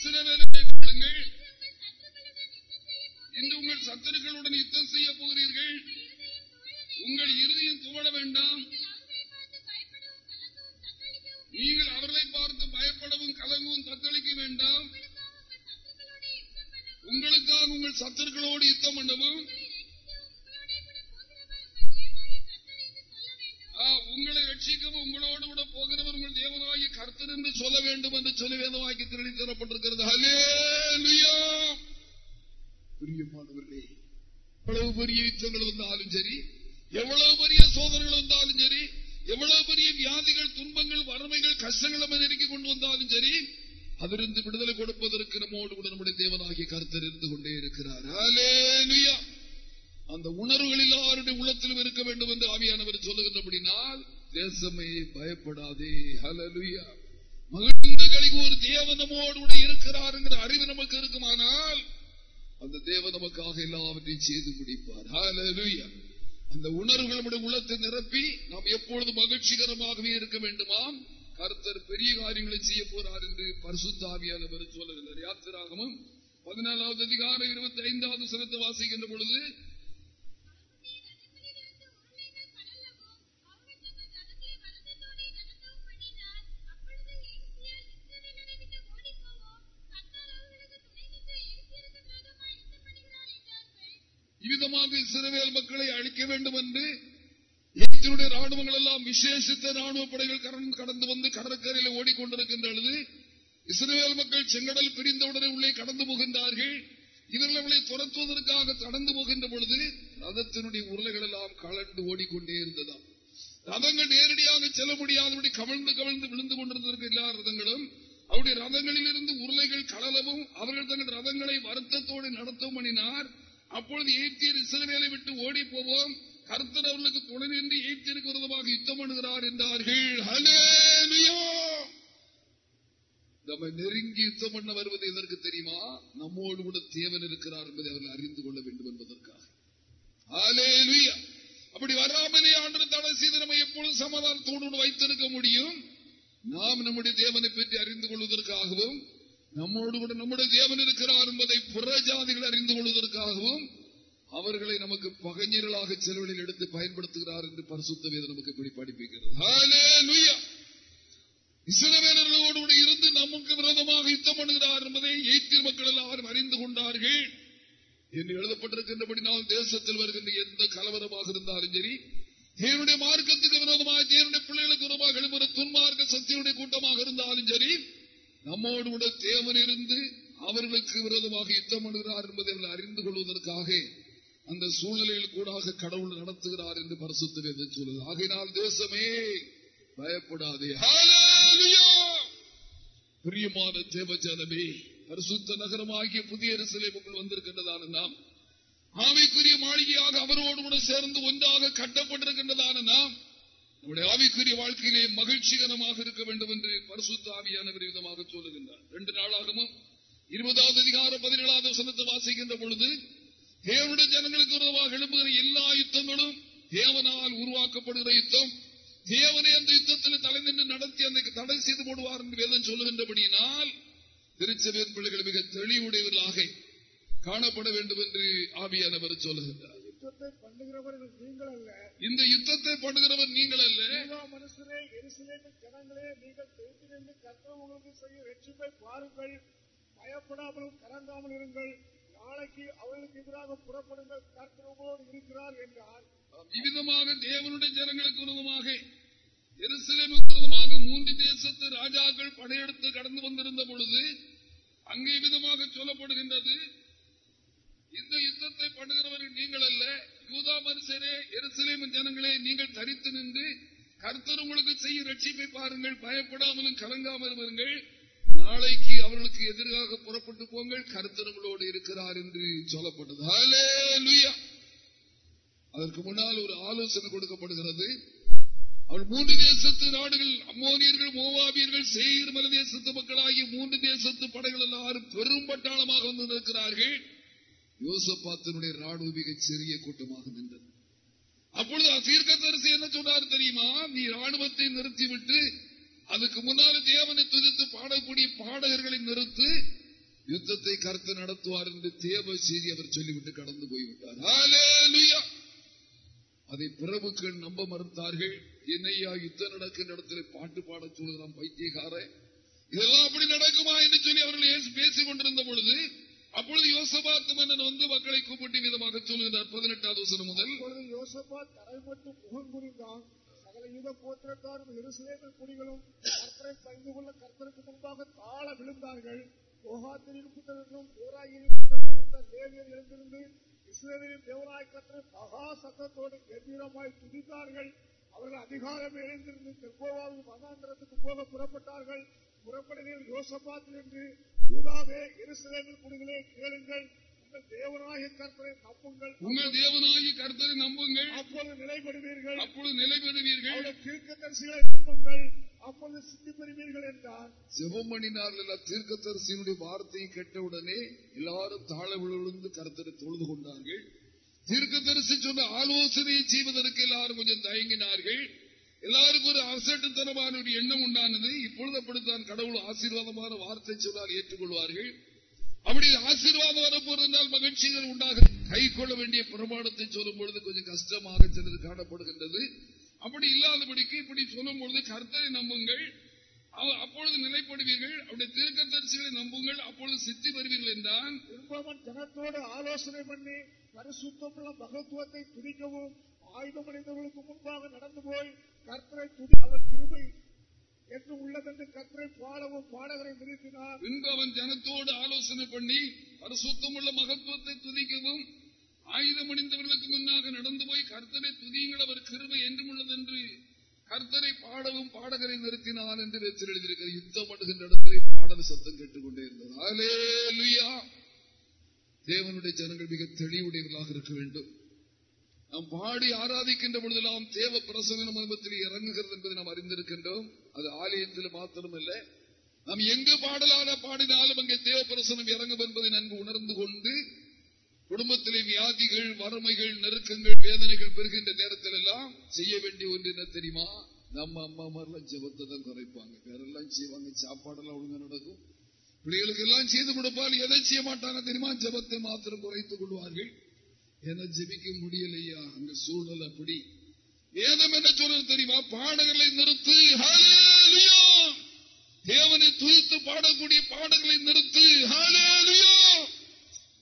சில வேலை கேளுங்கள். இன்று உங்கள் சத்துருக்களுடன் யுத்தம் செய்ய போகிறீர்கள். உங்கள் இறுதியும் துவட வேண்டாம். நீங்கள் அவர்களை பார்த்து பயப்படவும் கலங்கவும் தத்தளிக்க வேண்டாம். உங்களுக்காக உங்கள் சத்துருக்களோடு யுத்தம் பண்ணவும். உங்களை ரட்சிக்கவும் உங்களோடு கூட போகிறவர் உங்கள் தேவனாகி கர்த்தர் என்று சொல்ல வேண்டும் என்று சொல்லி வேதமாக்கி திருடி தரப்பட்டிருக்கிறது. பிரியமானவர்களே எவ்வளவு பெரிய யுத்தங்கள் வந்தாலும் சரி எவ்வளவு பெரிய சோதனைகள் வந்தாலும் சரி எவ்வளவு பெரிய வியாதிகள் துன்பங்கள் வறுமைகள் கஷ்டங்கள் நெருக்கி கொண்டு வந்தாலும் சரி அதிலிருந்து விடுதலை கொடுப்பதற்கு நம்மோடு கூட நம்முடைய தேவனாகிய கருத்தர் இருந்து கொண்டே இருக்கிறார். அந்த உணர்வுகள் எல்லாருடைய உள்ளத்திலும் இருக்க வேண்டும் என்று ஆவியானவர் சொல்லுகின்றபடினால் தேசமே பயப்படாதே. ஹலலுயா மகிழ்ந்த கழிவு ஒரு தேவனமோடு கூட இருக்கிறார் என்கிற அறிவு நமக்கு இருக்குமானால் அந்த தேவ நமக்காக எல்லாவற்றையும் செய்து முடிப்பார். ஹலலுயா அந்த உணர்வுகள் நம்முடைய உள்ளத்தை நிரப்பி நாம் எப்பொழுது மகிழ்ச்சிகரமாகவே இருக்க வேண்டுமாம். கர்த்தர் பெரிய காரியங்களை செய்ய போறார் என்று பரிசுத்தாவியானவர் சொல்லுகிறார் யாத்திராகமும் பதினாலாவது அதிகாரம் இருபத்தி ஐந்தாவது சனத்தை வாசிக்கின்ற பொழுது இவ்விதமாக சிறுவேல் மக்களை அழிக்க வேண்டும் என்று எகிப்தினுடைய ராணுவங்கள் எல்லாம் விசேஷித்த ராணுவ படைகள் கடந்து வந்து கடற்கரையில் ஓடிக்கொண்டிருக்கின்ற இஸ்ரேல் மக்கள் செங்கடல் பிரிந்தவுடனே உள்ளே கடந்து போகின்றார்கள் இவர்கள் அவளை துரத்துவதற்காக கடந்து போகின்ற பொழுது ரதத்தினுடைய உருளைகள் எல்லாம் கலண்டு ஓடிக்கொண்டே இருந்ததாம் ரதங்கள் நேரடியாக செல்ல முடியாதபடி கவிழ்ந்து கவிழ்ந்து விழுந்து கொண்டிருந்திருக்க எல்லா ரதங்களும் அவருடைய ரதங்களில் இருந்து உருளைகள் கலலவும் அவர்கள் தங்கள் ரதங்களை வருத்தத்தோடு நடத்தவும் பண்ணினார் அப்பொழுது எய்த்தியர் இஸ்ரவேலை விட்டு ஓடி போவோம். கர்த்தர் அவர்களுக்கு துணை நின்று எய்த்தியருக்கு விரோதமாக யுத்தம் பண்ணுகிறார் என்றார்கள். நம்ம நெருங்கி யுத்தம் பண்ண வருவது எதற்கு தெரியுமா? நம்மோடு கூட தேவன் இருக்கிறார் என்பதை அவர்கள் அறிந்து கொள்ள வேண்டும் என்பதற்காக. அப்படி வராமலே ஆண்டு தடை செய்து நம்ம எப்பொழுது சமாதானத்தோடு வைத்திருக்க முடியும்? நாம் நம்முடைய தேவனை பற்றி அறிந்து கொள்வதற்காகவும் நம்மோடு கூட நம்முடைய தேவன் இருக்கிறார் என்பதை புறஜாதிகள் அறிந்து கொள்வதற்காகவும் அவர்களை நமக்கு பகைஞர்களாக செலவழில் எடுத்து பயன்படுத்துகிறார் என்று பரிசுத்த வேதம் நமக்கு இப்படி படிப்பிக்கிறது. இசைவேலர்களோடு கூட இருந்து நமக்கு விரோதமாக யுத்தம் பண்ணுகிறார் என்பதை எய்த்தில் மக்கள் எல்லாரும் அறிந்து கொண்டார்கள். என்று எழுதப்பட்டிருக்கின்றபடினால் தேசத்தில் வருகின்ற எந்த கலவரமாக இருந்தாலும் சரி தேவனுடைய மார்க்கத்துக்கு விரோதமாக தேவனுடைய பிள்ளைகளுக்கு விரோதமாக எழுப்புகிற துன்மார்க்க சக்தியுடைய கூட்டமாக இருந்தாலும் சரி நம்மோடு கூட தேவன் இருந்து அவர்களுக்கு விரோதமாக யுத்தம் பண்ணுகிறார் என்பதை அவர்கள் அறிந்து கொள்வதற்காக அந்த சூழ்நிலையில் கூடாக கடவுள் நடத்துகிறார் என்று பரிசுத்த வேதம் சொல்லுது ஆகையினால் தேசமே பயப்படாதே ஹalleluya. பிரியமான தேவஜனமே பரிசுத்த நகரமாகிய புதிய அரசியலுக்குள் வந்திருக்கின்றதான நாம் ஆவிக்குரிய மாளிகையாக அவரோடு கூட சேர்ந்து ஒன்றாக கட்டப்பட்டிருக்கின்றதான நாம் நம்முடைய ஆவிக்குரிய வாழ்க்கையிலே மகிழ்ச்சிகரமாக இருக்க வேண்டும் என்று பரிசுத்த ஆவியானவர் விதமாக சொல்லுகின்றார். ரெண்டு நாளாகவும் இருபதாவது அதிகார பதினேழாவது வசனத்தை வாசிக்கின்ற பொழுது தேவனுடைய ஜனங்களுக்கு உருவாக எழுப்புகிற எல்லா யுத்தங்களும் தேவனால் உருவாக்கப்படுகிற யுத்தம். தேவனை அந்த யுத்தத்தில் தலை நின்று நடத்தி அன்றைக்கு தடை செய்து போடுவார் என்று வேதம் சொல்லுகின்றபடியினால் திருச்சபையின் பிள்ளைகள் மிக தெளிவுடையவர்களாக காணப்பட வேண்டும் என்று ஆவியானவர் சொல்லுகின்றார். யுத்தத்தை பண்ணுகிறவர்கள் நீங்கள் அல்ல. இந்த யுத்தத்தை பண்ணுகிறவர் நீங்கள் அல்ல. யூதா மனுஷரே எருசலேமின் ஜனங்களே நீங்கள் தெரிந்திருந்து கர்த்தர் உங்களுக்கு செய்ய ரட்சிப்பை பாருங்கள். பயப்படாமலும் கலங்காமல் இருங்கள். நாளைக்கு அவர்களுக்கு எதிராக புறப்படுங்கள். கர்த்தர் உங்களோடு இருக்கிறார் என்றார். இவ்விதமாக தேவனுடைய ஜனங்களுக்கு விரோதமாக எருசலேமுக்கு விரோதமாக மூன்று தேசத்து ராஜாக்கள் படையெடுத்து கடந்து வந்திருந்த பொழுது அங்கே விதமாக சொல்லப்படுகின்றது. இந்த யுத்தத்தை பண்ணுகிறவர்கள் நீங்கள் அல்ல. யூதா மனுஷரே எருசலேமின் ஜனங்களே நீங்கள் தரித்து நின்று கர்த்தர் உங்களுக்கு செய்ய ரட்சிப்பை பாருங்கள். பயப்படாமலும் கலங்காமலும் இருங்கள். நாளைக்கு அவர்களுக்கு எதிராக புறப்பட்டு போங்கள். கர்த்தர் இருக்கிறார் என்று சொல்லப்பட்டது. அதற்கு முன்னால் ஒரு ஆலோசனை கொடுக்கப்படுகிறது. அவர் மூன்று தேசத்து நாடுகள் அம்மோனியர்கள் மோவாபியர்கள் சேயர் மலை தேசத்து மக்களாகிய மூன்று தேசத்து படைகள் எல்லாரும் பெரும் பட்டாளமாக வந்து நிற்கிறார்கள். யோசப்பாத்தினுடைய ராணுவ மிகச் சிறிய கூட்டமாக நின்றது. அப்பொழுது தீர்க்கதரிசி என்ன சொன்னார் தெரியுமா? நீ ராணுவத்தை நிறுத்திவிட்டு அதுக்கு முன்னால தேவனை துதித்து பாடக்கூடிய பாடகர்களை நிறுத்து யுத்தத்தை கருத்து நடத்துவார் என்று தேவ செய்தி அவர் சொல்லிவிட்டு கடந்து போய்விட்டார். அதை பிரபுக்கள் நம்ப மறுத்தார்கள். என்னையா யுத்தம் நடக்கின்ற இடத்துல பாட்டு பாடச் சொல்லுகிறான் பைத்தியகார இதெல்லாம் அப்படி நடக்குமா? என்று சொல்லி அவர்கள் பேசிக் கொண்டிருந்த பொழுது அப்பொழுது யோசபாத்து மன்னன் வந்து மக்களை கூப்பிட்டு விதமாக சொல்லுகிறார் பதினெட்டாவது வசனம் முதல். அப்பொழுது தரைப்பட்டு முகம் புரிந்தான். சகல யுத கோத்திரத்தாரும் எருசலேமின் குடிகளும் கர்த்தரை பணிந்து கொள்ள கர்த்தருக்கு முன்பாக தாழ விழுந்தார்கள். கோகாத்திரின் புத்தகங்களும் போராயின் புத்தகம் இருந்த லேவியர் எழுந்திருந்து இஸ்ரேலின் தேவராய் கர்த்தரை மகா சத்தத்தோடு கம்பீரமாய் துடித்தார்கள் அவர்கள் அதிகாரம் எழுந்திருந்து தெக்கோவாவில் மதாந்திரத்துக்கு போக புறப்பட்டார்கள். புறப்படுகையில் யோசபாத்தில் என்று யூதாவே எருசலேமில் குடிகளே கேளுங்கள். உங்கள் தேவனாய கர்த்தரை நம்புங்கள். உங்கள் தேவனாகிய கர்த்தரை நம்புங்கள். அப்பொழுது அப்பொழுது நிலை பெறுவீர்கள் நம்புங்கள். அப்பொழுது சித்தி பெறுவீர்கள் என்றார். செவமணினார்கள் தீர்க்கதரிசியினுடைய வார்த்தையை கேட்டவுடனே எல்லாரும் தாழ விழுந்து கருத்தரை தொழுது கொண்டார்கள். தீர்க்கதரிசி சொன்ன ஆலோசனையை செய்வதற்கு எல்லாரும் கொஞ்சம் தயங்கினார்கள். எல்லாருக்கும் ஒரு அசட்டுத்தனமான ஒரு எண்ணம் உண்டானது. இப்பொழுது அப்படித்தான் கடவுள் ஆசீர்வாதமான வார்த்தை சொன்னால் ஏற்றுக்கொள்வார்கள். அப்படி ஆசீர்வாதம் வரப்போறதால் மகிழ்ச்சிகள் உண்டாக கை கொள்ள வேண்டிய பிரமாணத்தை சொல்லும் பொழுது கொஞ்சம் கஷ்டமாக சிலது காணப்படுகின்றது. அப்படி இல்லாதபடிக்கு இப்படி சொல்லும் பொழுது கர்த்தரை நம்புங்கள். அப்பொழுது நிலைப்படுவீர்கள். அவருடைய தீர்க்கதரிசிகளை நம்புங்கள். அப்பொழுது சித்தி வருவீர்கள் என்றான். ஜனத்தோடு ஆலோசனை பண்ணி பரிசுத்தமுள்ள மகத்துவத்தை குறிக்கவும் ஆயுதமடைந்தவர்களுக்கு முன்பாக நடந்து போய் கர்த்தரை துதி அவர் கிருபை என்று உள்ளதென்று கர்த்தரை பாடவும் பாடகரை நிறுத்தினார். பின்பு அவன் ஜனத்தோடு ஆலோசனை பண்ணி பரிசுத்தமுள்ள மகத்துவத்தை துதிக்கவும் ஆயுதம் அணிந்தவர்களுக்கு முன்னாக நடந்து போய் கர்த்தரை துதியுங்கள் அவர் கிருமை என்றும் உள்ளதென்று கர்த்தரை பாடவும் பாடகரை நிறுத்தினார் என்று வேற்றில் எழுதியிருக்கிறது. யுத்தம் பண்ணுகின்ற இடத்திலே பாடல் சத்தம் கேட்டுக்கொண்டே இருந்தது. தேவனுடைய ஜனங்கள் மிக தெளிவுடையவர்களாக இருக்க வேண்டும். நாம் பாடி ஆராதிக்கின்ற பொழுதெல்லாம் தேவ பிரசனம் மர்மத்தில் இறங்குகிறது என்பதை நாம் அறிந்திருக்கின்றோம். அது ஆலயத்தில் மாத்திரமல்ல. நாம் எங்கு பாடலான பாடினாலும் அங்கே தேவ பிரசனம் இறங்கும் என்பதை நன்கு உணர்ந்து கொண்டு குடும்பத்திலே வியாதிகள் வறுமைகள் நெருக்கங்கள் வேதனைகள் பெறுகின்ற நேரத்தில் எல்லாம் செய்ய வேண்டிய ஒன்று என்ன தெரியுமா? நம்ம அம்மா மாதிரிலாம் ஜபத்தை தான் குறைப்பாங்க. வேறெல்லாம் செய்வாங்க. சாப்பாடெல்லாம் ஒழுங்கா நடக்கும். பிள்ளைகளுக்கு எல்லாம் செய்து கொடுப்பால் எதை செய்ய மாட்டாங்க தெரியுமா? ஜெபத்தை மாத்திரம் குறைத்துக் கொள்வார்கள். என ஜபிக்க முடியலையா? அந்த சூழல் அப்படி. வேதம் என்ன சொல்றது தெரியுமா? பாடல்களை நிறுத்து. தேவனை துதித்து பாடக்கூடிய பாடல்களை நிறுத்து.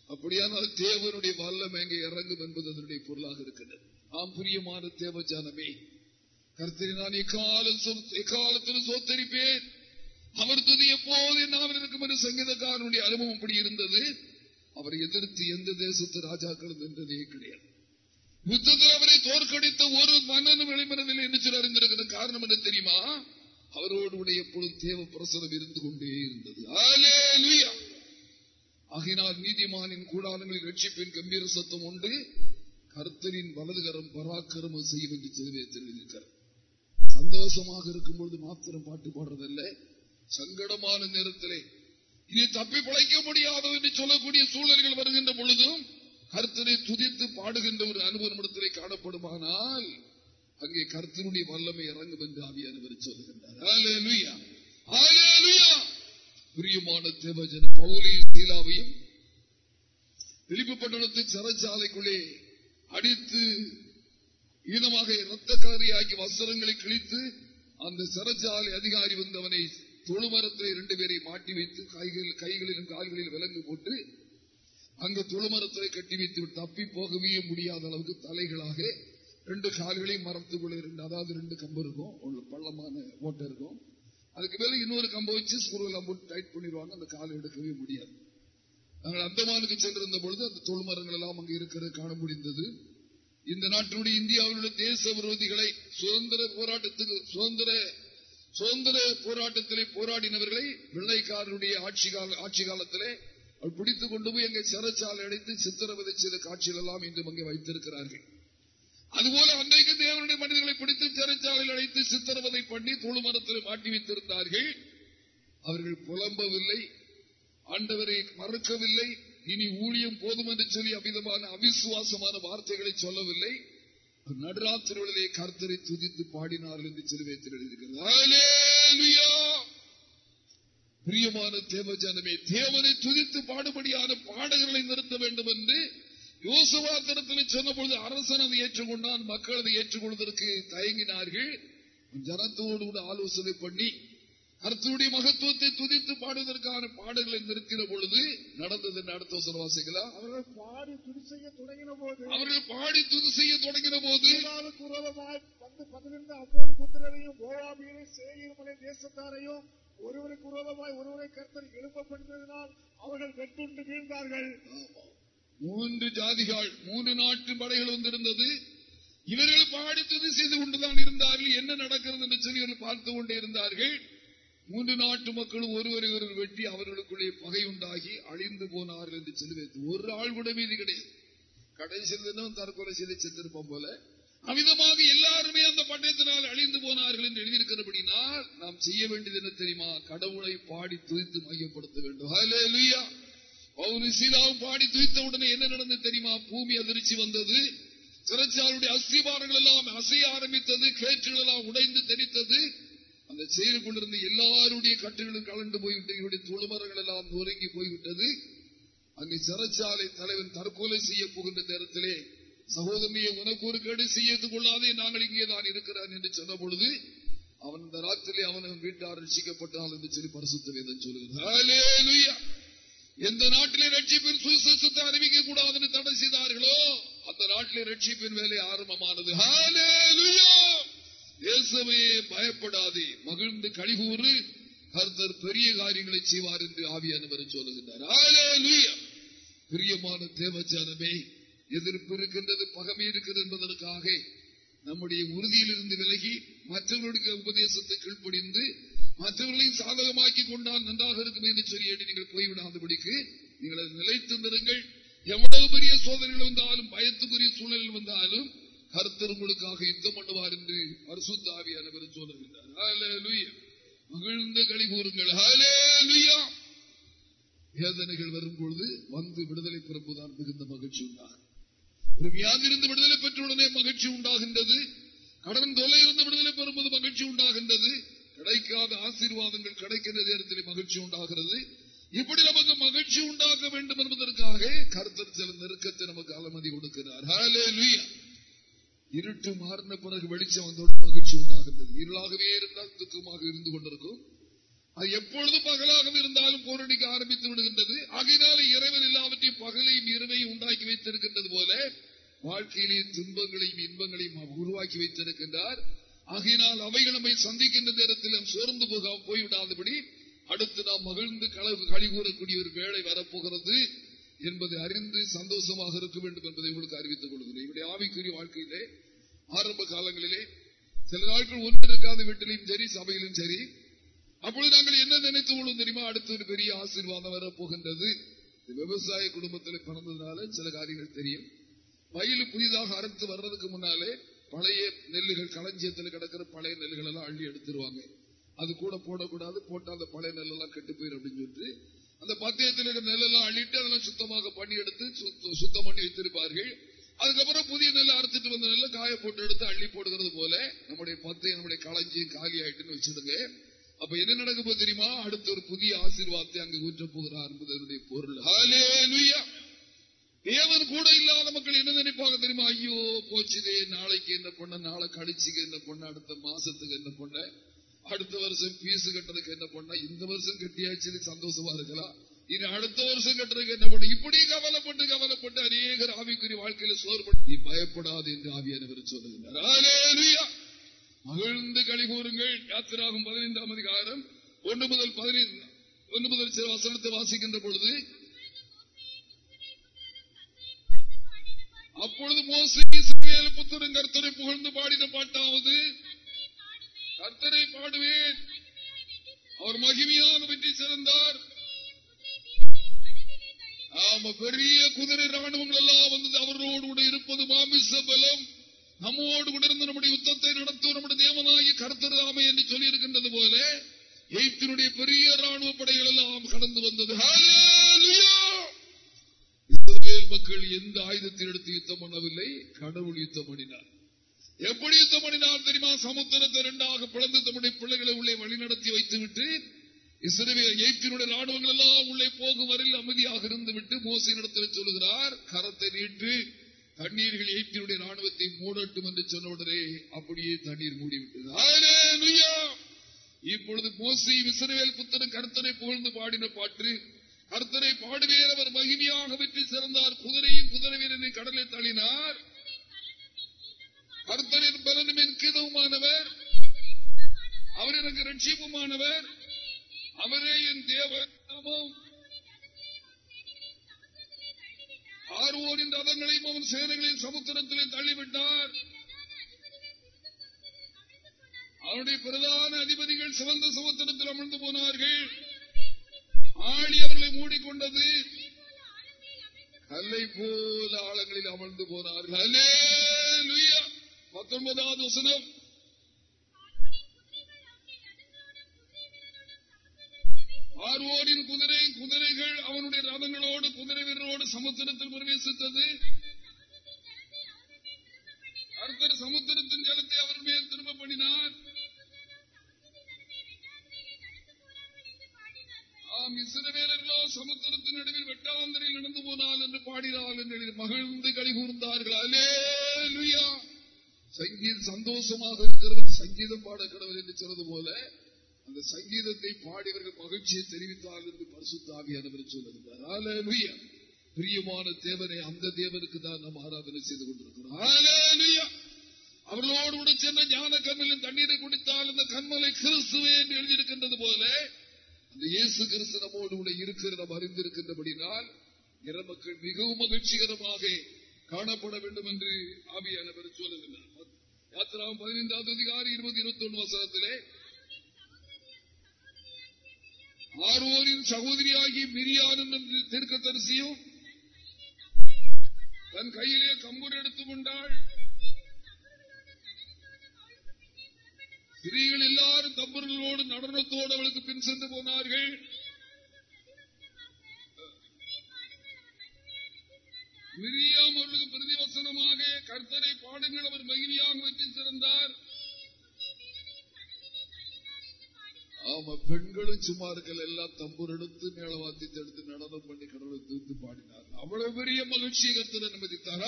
அப்படியானால் தேவனுடைய வல்லம் எங்கே இறங்கும் என்பது அதனுடைய பொருளாக இருக்கிறது. ஆம் பிரியமான தேவ ஜானமே கருத்தரி நான் எக்காலம் எக்காலத்திலும் சோத்தரிப்பேன். அவர் துதி எப்போது என்னாமல் இருக்கும் என்று சங்கீதக்காரனுடைய அனுபவம் அப்படி இருந்தது. அவரை எதிர்த்து எந்த தேசத்து ராஜாக்களும் நின்றதே கிடையாது. யுத்தத்தில் அவரை தோற்கடித்த ஒரு மன்னனும் வெளிமனதில்லை என்ன சொல்லி அறிந்திருக்கிற காரணம் என்ன தெரியுமா? அவரோடு கூட எப்பொழுதும் தேவ பிரசனம் இருந்து கொண்டே இருந்தது. ஆகினால் நீதிமானின் கூடாரங்களில் ரட்சிப்பின் கம்பீர சத்தம் உண்டு. கர்த்தரின் வலதுகரம் பராக்கிரமம் செய்யும் என்று சிலுவை சந்தோஷமாக இருக்கும்பொழுது மாத்திரம் பாட்டு பாடுறதல்ல. சங்கடமான நேரத்திலே இனி தப்பி பிழைக்க முடியாது என்று சொல்லக்கூடிய சூழல்கள் வருகின்ற பொழுதும் கர்த்தரை துதித்து பாடுகின்ற ஒரு அனுபவம் இடத்திலே காணப்படுமானால் அங்கே கர்த்தருடைய வல்லமை இறங்கும் என்று ஆவியானவர் சொல்லுகின்றார். பிரியமான தேவஜன பவுலையும் சீலாவையும் பிலிப்பு பட்டணத்து சிறைச்சாலைக்குள்ளே அடித்து ஈனமாக இரத்தக்காரியாக்கி வஸ்திரங்களை கிழித்து அந்த சிறைச்சாலை அதிகாரி வந்தவனை தொழுமரத்தில் இரண்டு பேரை மாட்டி வைத்து கைகளில் கைகளிலும் கால்களிலும் விலங்கு போட்டு அங்கு தொழுமரத்தை கட்டி வைத்து விட்டு தப்பி போகவே முடியாத அளவுக்கு தலைகளாக ரெண்டு கால்களையும் மரத்துக்குள்ள ரெண்டு அதாவது ரெண்டு கம்பு இருக்கும். ஒரு பள்ளமான ஓட்டை இருக்கும். அதுக்கு மேல இன்னொரு கம்பை வச்சு ஸ்க்ரூவெல்லாம் போட்டு டைட் பண்ணிடுவாங்க. அந்த காலை எடுக்கவே முடியாது. நாங்கள் அந்தமானுக்கு சென்றிருந்த பொழுது அந்த தொழுமரங்கள் எல்லாம் அங்கு இருக்கிறது காண முடிந்தது. இந்த நாட்டினுடைய இந்தியாவிலுள்ள தேச விரோதிகளை சுதந்திர போராட்டத்துக்கு சுதந்திர சுதந்திர போராட்டத்திலே போராடினவர்களை வெள்ளைக்காரனுடைய ஆட்சி கால ஆட்சி காலத்திலே பிடித்துக் கொண்டு போய் எங்க சிறைச்சாலை அடைத்து சித்திரவதை செய்த காட்சிகள் எல்லாம் இன்றும் அங்கே வைத்திருக்கிறார்கள். அதுபோல அன்றைக்கு தேவனுடைய மனிதர்களை பிடித்து சிறைச்சாலையில் அடைத்து சித்திரவதை பண்ணி தொழுமரத்தில் மாட்டி வைத்திருந்தார்கள். அவர்கள் புலம்பவில்லை ஆண்டவரை மறுக்கவில்லை இனி ஊழியம் போதும் என்று சொல்லி அமிதமான அவிசுவாசமான வார்த்தைகளை சொல்லவில்லை. நடுராத்திரிகளிலே கர்த்தரை துதித்து பாடினார்கள் என்று சிறுவேத்தில் எழுதியிருக்கிறது ஹalleluya. பிரியமான தேவஜனமே தேவனை துதித்து பாடுபடியான பாடல்களை நிறுத்த வேண்டும் என்று யோசுவாத்திரத்தில் சொன்னபொழுது அரசன் அதை ஏற்றுக்கொண்டான் மக்கள் அதை ஏற்றுக்கொள்வதற்கு தயங்கினார்கள் ஜனத்தோடு கூட ஆலோசனை பண்ணி கர்த்தருடைய மகத்துவத்தை துதித்து பாடுவதற்கான பாடல்களை நிறுத்தின பொழுது நடந்தது? அடுத்த வசனம் வாசிக்கலாம்? அவர்கள் பாடி துதி செய்ய தொடங்கின போது அவர்கள் பாடி துதி செய்ய தொடங்கின போது வந்து பதினிருந்த அம்மோன் புத்திரரையும் மோவாபியரை சேயீர்மலை தேசத்தாரையும் ஒருவருக்கு விரோதமாய் ஒருவரை கர்த்தர் எழுப்ப பண்ணினதினால் அவர்கள் வெட்டுண்டு வீழ்ந்தார்கள். மூன்று ஜாதிகள் மூன்று நாட்டு படைகள் வந்திருந்தது. இவர்கள் பாடி துதி செய்து கொண்டுதான் இருந்தார்கள். என்ன நடக்கிறது என்று சொல்லி பார்த்து கொண்டே இருந்தார்கள். மூன்று நாட்டு மக்களும் ஒருவரை ஒருவர் வெட்டி அவர்களுக்குள்ளே பகை உண்டாகி அழிந்து போனார்கள் என்று சொல்லி ஒரு ஆள் கூட மீதி கிடையாது. கடைசி தினம் தற்கொலை செய்து சென்றிருப்போம் போல. அமிதமாக எல்லாருமே அந்த பட்டயத்தினால் அழிந்து போனார்கள் என்று எழுதியிருக்கிறபடினால் நாம் செய்ய வேண்டியது என்ன தெரியுமா? கடவுளை பாடி துதித்து மையப்படுத்த வேண்டும். ஒரு சீலாவும் பாடி துதித்த உடனே என்ன நடந்தது தெரியுமா? பூமி அதிர்ச்சி வந்தது. சிறைச்சாலுடைய அஸ்திபாரங்கள் எல்லாம் அசைய ஆரம்பித்தது. கேற்றுகள் எல்லாம் உடைந்து தெரித்தது அந்த செயல் கொண்டிருந்த எல்லாருடைய கட்டுகளும் கலண்டு போய்விட்டு இவருடைய தொழுமரங்கள் எல்லாம் நொறுங்கி போய்விட்டது. அங்கே சிறைச்சாலை தலைவன் தற்கொலை செய்ய போகின்ற நேரத்திலே சகோதரியை உனக்கு ஒரு கேடு செய்து கொள்ளாதே நாங்கள் இங்கேதான் இருக்கிறான் என்று சொன்ன பொழுது அவன் இந்த ராத்திரி அவன் வீட்டார் ரசிக்கப்பட்டான் என்று சொல்லி பரிசுத்த வேதம் சொல்லுகிறார் எந்த நாட்டிலே ரட்சிப்பின் சுசத்தை அறிவிக்க கூடாதுன்னு தடை செய்தார்களோ அந்த நாட்டிலே ரட்சிப்பின் வேலை ஆரம்பமானது. இயேசுவே பயப்படாதே மகிழ்ந்து கழிகூறு கர்த்தர் பெரிய காரியங்களை செய்வார் என்று ஆவியானவர் சொல்லுகின்றார். பிரியமான தேவச்சானமே எதிர்ப்பு இருக்கின்றது பகமை இருக்கிறது என்பதற்காக நம்முடைய உறுதியிலிருந்து விலகி மற்றவர்களுக்கு உபதேசத்தை கீழ்ப்படிந்து மற்றவர்களையும் சாதகமாக்கி கொண்டால் நன்றாக இருக்கும் என்று சொல்லி நீங்கள் போய்விடாதபடிக்கு நீங்கள் நிலைத்து நிறுங்கள். எவ்வளவு பெரிய சோதனைகள் வந்தாலும் பயத்துக்குரிய சூழலில் வந்தாலும் கருத்தர் உங்களுக்காக யுத்தம் பண்ணுவார் என்று பரிசுத்தாவியானவர் சொல்லுகின்றார். மகிழ்ந்த களி கூறுங்கள் வேதனைகள் வரும் பொழுது வந்து விடுதலை பிறப்புதான் மிகுந்த மகிழ்ச்சி உண்டாகும். ஒரு வியாதிருந்து விடுதலை பெற்ற உடனே மகிழ்ச்சி உண்டாகின்றது. கடன் தொலை இருந்து விடுதலை பெறும்போது மகிழ்ச்சி உண்டாகின்றது. கிடைக்காத ஆசீர்வாதங்கள் கிடைக்கின்ற நேரத்தில் மகிழ்ச்சி உண்டாகிறது. இப்படி நமக்கு மகிழ்ச்சி உண்டாக்க வேண்டும் என்பதற்காக கருத்தர் சில நெருக்கத்தை நமக்கு அனுமதி கொடுக்கிறார். இருட்டு மாறின பிறகு வெளிச்சம் வந்தோடு மகிழ்ச்சி உண்டாகின்றது. இருளாகவே இருந்தால் துக்கமாக இருந்து கொண்டிருக்கும். அது எப்பொழுதும் பகலாக இருந்தாலும் போரடிக்க ஆரம்பித்து விடுகின்றது. ஆகையினால இறைவன் எல்லாவற்றையும் பகலையும் இரவையும் உண்டாக்கி வைத்திருக்கின்றது போல வாழ்க்கையிலே துன்பங்களையும் இன்பங்களையும் உருவாக்கி வைத்திருக்கின்றார். ஆகையினால் அவைகள் நம்மை சந்திக்கின்ற நேரத்தில் சோர்ந்து போக போய்விடாதபடி அடுத்து நாம் மகிழ்ந்து கழகு கழிவுறக்கூடிய ஒரு வேலை வரப்போகிறது. என்பதை அறிந்து சந்தோஷமாக இருக்க வேண்டும் என்பதை உங்களுக்கு அறிவித்துக் கொள்கிறேன். இவருடைய ஆவிக்குரிய வாழ்க்கையிலே ஆரம்ப காலங்களிலே சில நாட்கள் ஒன்று இருக்காத வீட்டிலையும் சரி சபையிலும் சரி அப்பொழுது நாங்கள் என்ன நினைத்து கொள்ளும் தெரியுமா? அடுத்து ஒரு பெரிய ஆசீர்வாதம் வரப்போகின்றது. விவசாய குடும்பத்தில் பிறந்ததுனால சில காரியங்கள் தெரியும். வயலு புதிதாக அறுத்து வர்றதுக்கு முன்னாலே பழைய நெல்லுகள் களஞ்சியத்தில் கிடக்கிற பழைய நெல்லுகள் எல்லாம் அள்ளி எடுத்துருவாங்க. அது கூட போடக்கூடாது போட்டா அந்த பழைய நெல்லெல்லாம் கெட்டு போயிடும் அப்படின்னு சொல்லிட்டு அந்த பத்தியத்தில் இருக்கிற நெல்லெல்லாம் அள்ளிட்டு அதெல்லாம் சுத்தமாக பண்ணி எடுத்து சுத்தம் பண்ணி வைத்திருப்பார்கள். அதுக்கப்புறம் புதிய நெல் அறுத்துட்டு வந்த நெல்லை காய போட்டு எடுத்து அள்ளி போடுகிறது போல நம்முடைய பத்தையும் நம்முடைய களஞ்சியும் காலி ஆயிட்டுன்னு வச்சிருங்க அப்ப என்ன நடக்க தெரியுமா? அடுத்த ஒரு புதிய ஆசீர்வாதத்தை அங்கு ஊற்ற போகிறார் என்பதனுடைய பொருள். தேவன் கூட இல்லாத மக்கள் என்ன நினைப்பாங்க தெரியுமா? ஐயோ போச்சுதே நாளைக்கு என்ன பண்ண நாளை கழிச்சுக்கு என்ன பண்ண அடுத்த மாசத்துக்கு என்ன பண்ண? அடுத்த வருஷம் பீஸ் கட்டுறதுக்கு என்ன பண்ண இந்த வருஷம் கட்டியாச்சு சந்தோஷமா இருக்கலாம். இனி அடுத்த வருஷம் கட்டுறதுக்கு என்ன பண்ண? இப்படி கவலைப்பட்டு கவலைப்பட்டு அநேகர் ஆவிக்குரிய வாழ்க்கையில சோர்பட்டு நீ பயப்படாது என்று ஆவியானவர் சொல்லுகிறார். மகிழ்ந்து களி யாத்திராகும் பதினைந்தாம் அதிகாரம் ஒன்று முதல் பதினைந்து ஒன்று முதல் சில வசனத்தை வாசிக்கின்ற பொழுது அப்பொழுது மோசி புத்தரும் கர்த்தரை புகழ்ந்து பாடின பாட்டாவது கர்த்தரை பாடுவேன். அவர் மகிமையாக வெற்றி சிறந்தார். ஆமா பெரிய குதிரை ராணுவங்கள் எல்லாம் வந்தது அவரோடு கூட இருப்பது மாமிச பலம். நம்மோடு கூட இருந்து நம்முடைய யுத்தத்தை நடத்தும் நம்முடைய தேவனாகி கருத்தராமை என்று சொல்லி இருக்கின்றது போல எய்த்தினுடைய பெரிய ராணுவ படைகள் எல்லாம் கடந்து வந்தது. மக்கள் எந்த ஆயுதத்தை எடுத்து யுத்தம் பண்ணவில்லை? கடவுள் யுத்தம் பண்ணினார். எப்படி யுத்தம் பண்ணினார் தெரியுமா? சமுத்திரத்தை இரண்டாக பிளந்து தம்முடைய பிள்ளைகளை உள்ளே வழிநடத்தி வைத்துவிட்டு இஸ்ரேல் ராணுவங்கள் எல்லாம் உள்ளே போகும் வரையில் அமைதியாக இருந்துவிட்டு மோசை நடத்த சொல்லுகிறார் கரத்தை நீட்டு தண்ணீர்கள் எய்த்தினுடைய ராணுவத்தை மூடட்டும் என்று சொன்ன உடனே அப்படியே தண்ணீர் மூடிவிட்டது. இப்பொழுது மோசி இஸ்ரேல் புத்தனும் கருத்தனை புகழ்ந்து பாடின பாட்டு கர்த்தனை பாடுவேர் அவர் மகிமையாக வெற்றி சிறந்தார் குதிரையும் குதிரை வீரனை கடலை தள்ளினார். கர்த்தரின் பலனும் என் கிதவுமானவர். அவர் எனக்கு ரட்சிப்புமானவர். அவரே என் தேவன் ஆர்வோரின் ரதங்களையும் அவன் சேனைகளின் சமுத்திரத்திலே தள்ளிவிட்டார். அவருடைய பிரதான அதிபதிகள் சிவந்த சமுத்திரத்தில் அமர்ந்து போனார்கள். ஆடி அவர்களை மூடிக்கொண்டது. கல்லை போல ஆழங்களில் அமர்ந்து போனார்கள். அல்லே பத்தொன்பதாவது வசனம். ஆர்வோரின் குதிரை குதிரைகள் அவனுடைய ரதங்களோடு குதிரை வீரரோடு சமுத்திரத்தில் பிரவேசித்தது. கர்த்தர் சமுத்திரத்தின் ஜலத்தை அவர் மேல் திரும்ப பண்ணினார் ஆம் இஸ்ரவேலர்களோ சமுத்திரத்தின் நடுவில் வெட்டாந்தரையில் நடந்து போனால் என்று பாடினார் என்று மகிழ்ந்து கழிகூர்ந்தார்கள் அலேலுயா சங்கீத சந்தோஷமாக இருக்கிறது சங்கீதம் பாட கடவுள் என்று சொன்னது போல அந்த சங்கீதத்தை பாடியவர்கள் மகிழ்ச்சியை தெரிவித்தார்கள் என்று பரிசுத்தாவியானவர் சொல்லுகிறார். பிரியமான தேவனை அந்த தேவனுக்கு தான் நாம் ஆராதனை செய்து கொண்டிருக்கிறோம். அவர்களோடு கூட சென்ற ஞான கண்மலின் தண்ணீரை குடித்தால் இந்த கண்மலை கிறிஸ்துவே என்று எழுதியிருக்கின்றது போல அந்த இயேசு கிறிஸ்து நம்மோடு கூட இருக்கிற நாம் அறிந்திருக்கின்றபடினால் இறமக்கள் மிகவும் மகிழ்ச்சிகரமாக காணப்பட வேண்டும் என்று ஆவியானவர் சொல்லுகின்றார் யாத்திராவும் பதினைந்தாவது அதிகாரி இருபது இருபத்தி ஒன்று வசனத்திலே ஆர்வோரின் சகோதரியாகி மிரியான் தீர்க்க தரிசியும் தன் கையிலே கம்பூர் எடுத்துக் கொண்டாள் ஸ்திரீகள் எல்லாரும் தம்பர்களோடு நடனத்தோடு அவளுக்கு பின் சென்று போனார்கள். மிரியாம் அவர்களுக்கு பிரதிவசனமாக கர்த்தரை பாடுங்கள். அவர் மகிழ்ச்சியாக வெற்றி சிறந்தார். ஆமா பெண்களும் சும்மா இருக்கல எல்லாம் தம்பூர் எடுத்து மேலவாத்தி எடுத்து நடனம் பண்ணி கடவுளை தூத்து பாடினார் அவ்வளவு பெரிய மகிழ்ச்சியை கருத்து அனுமதித்தார்.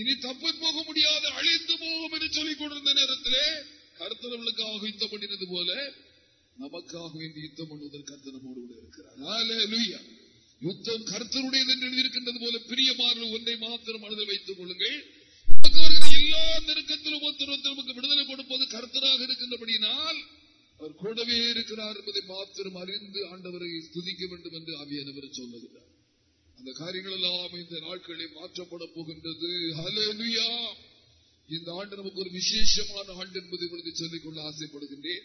இனி தப்பு போக முடியாது அழிந்து போகும் என்று சொல்லிக் கொண்டிருந்த நேரத்திலே கர்த்தரவர்களுக்காக யுத்தம் பண்ணினது போல நமக்காக வேண்டி யுத்தம் பண்ணுவதற்கு கர்த்தர் நம்மோடு கூட இருக்கிறார். யுத்தம் கருத்தருடையது என்று எழுதியிருக்கின்றது போல பிரியமான ஒன்றை மாத்திரம் மனதில் வைத்துக் கொள்ளுங்கள். நமக்கு வருகிற எல்லா நெருக்கத்திலும் ஒருத்தர் நமக்கு விடுதலை கொடுப்பது கருத்தராக இருக்கின்றபடியினால் அவர் கூடவே இருக்கிறார் என்பதை மாத்திரம் அறிந்து ஆண்டவரை துதிக்க வேண்டும் என்று ஆவியானவர் சொல்லுகிறார். அந்த காரியங்கள் எல்லாம் இந்த நாட்களில் மாற்றப்பட போகின்றது. ஹலோலுயா இந்த ஆண்டு நமக்கு ஒரு விசேஷமான ஆண்டு என்பதை உங்களுக்கு சொல்லிக்கொள்ள ஆசைப்படுகின்றேன்.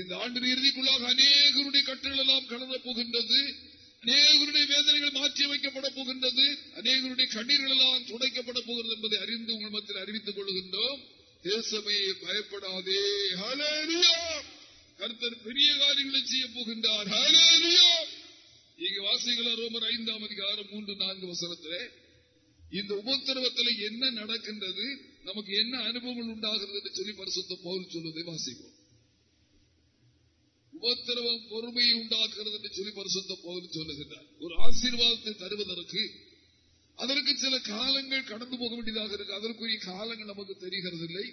இந்த ஆண்டு இறுதிக்குள்ளாக அநேகருடைய கட்டளெல்லாம் கடந்த போகின்றது. அநேகருடைய வேதனைகள் மாற்றி வைக்கப்பட போகின்றது. அநேகருடைய கண்ணீர்கள் எல்லாம் துடைக்கப்பட போகிறது என்பதை அறிந்து உங்கள் மத்தியில் அறிவித்துக் கொள்கின்றோம் தேசமே பயப்படாதே. கருத்தர் பெரிய காரியங்களை செய்ய போகின்றார். ஹலேலுயா இங்க வாசிகள ரோமர் ஐந்தாம் அதிகாரம் மூன்று நான்கு வசனத்திலே இந்த உபத்திரவத்தில் என்ன நடக்கின்றது? நமக்கு என்ன அனுபவங்கள் உண்டாகிறது என்று சொல்லி பரிசுத்த போல் சொல்வதை வாசிக்கும் உபத்திரவம் பொறுமையை உண்டாக்குறது என்று சொல்லி பரிசுத்த போதும் சொல்லுகின்றார். ஒரு ஆசீர்வாதத்தை தருவதற்கு அதற்கு சில காலங்கள் கடந்து போக வேண்டியதாக இருக்கு. அதற்குரிய காலங்கள் நமக்கு தெரிகிறது இல்லை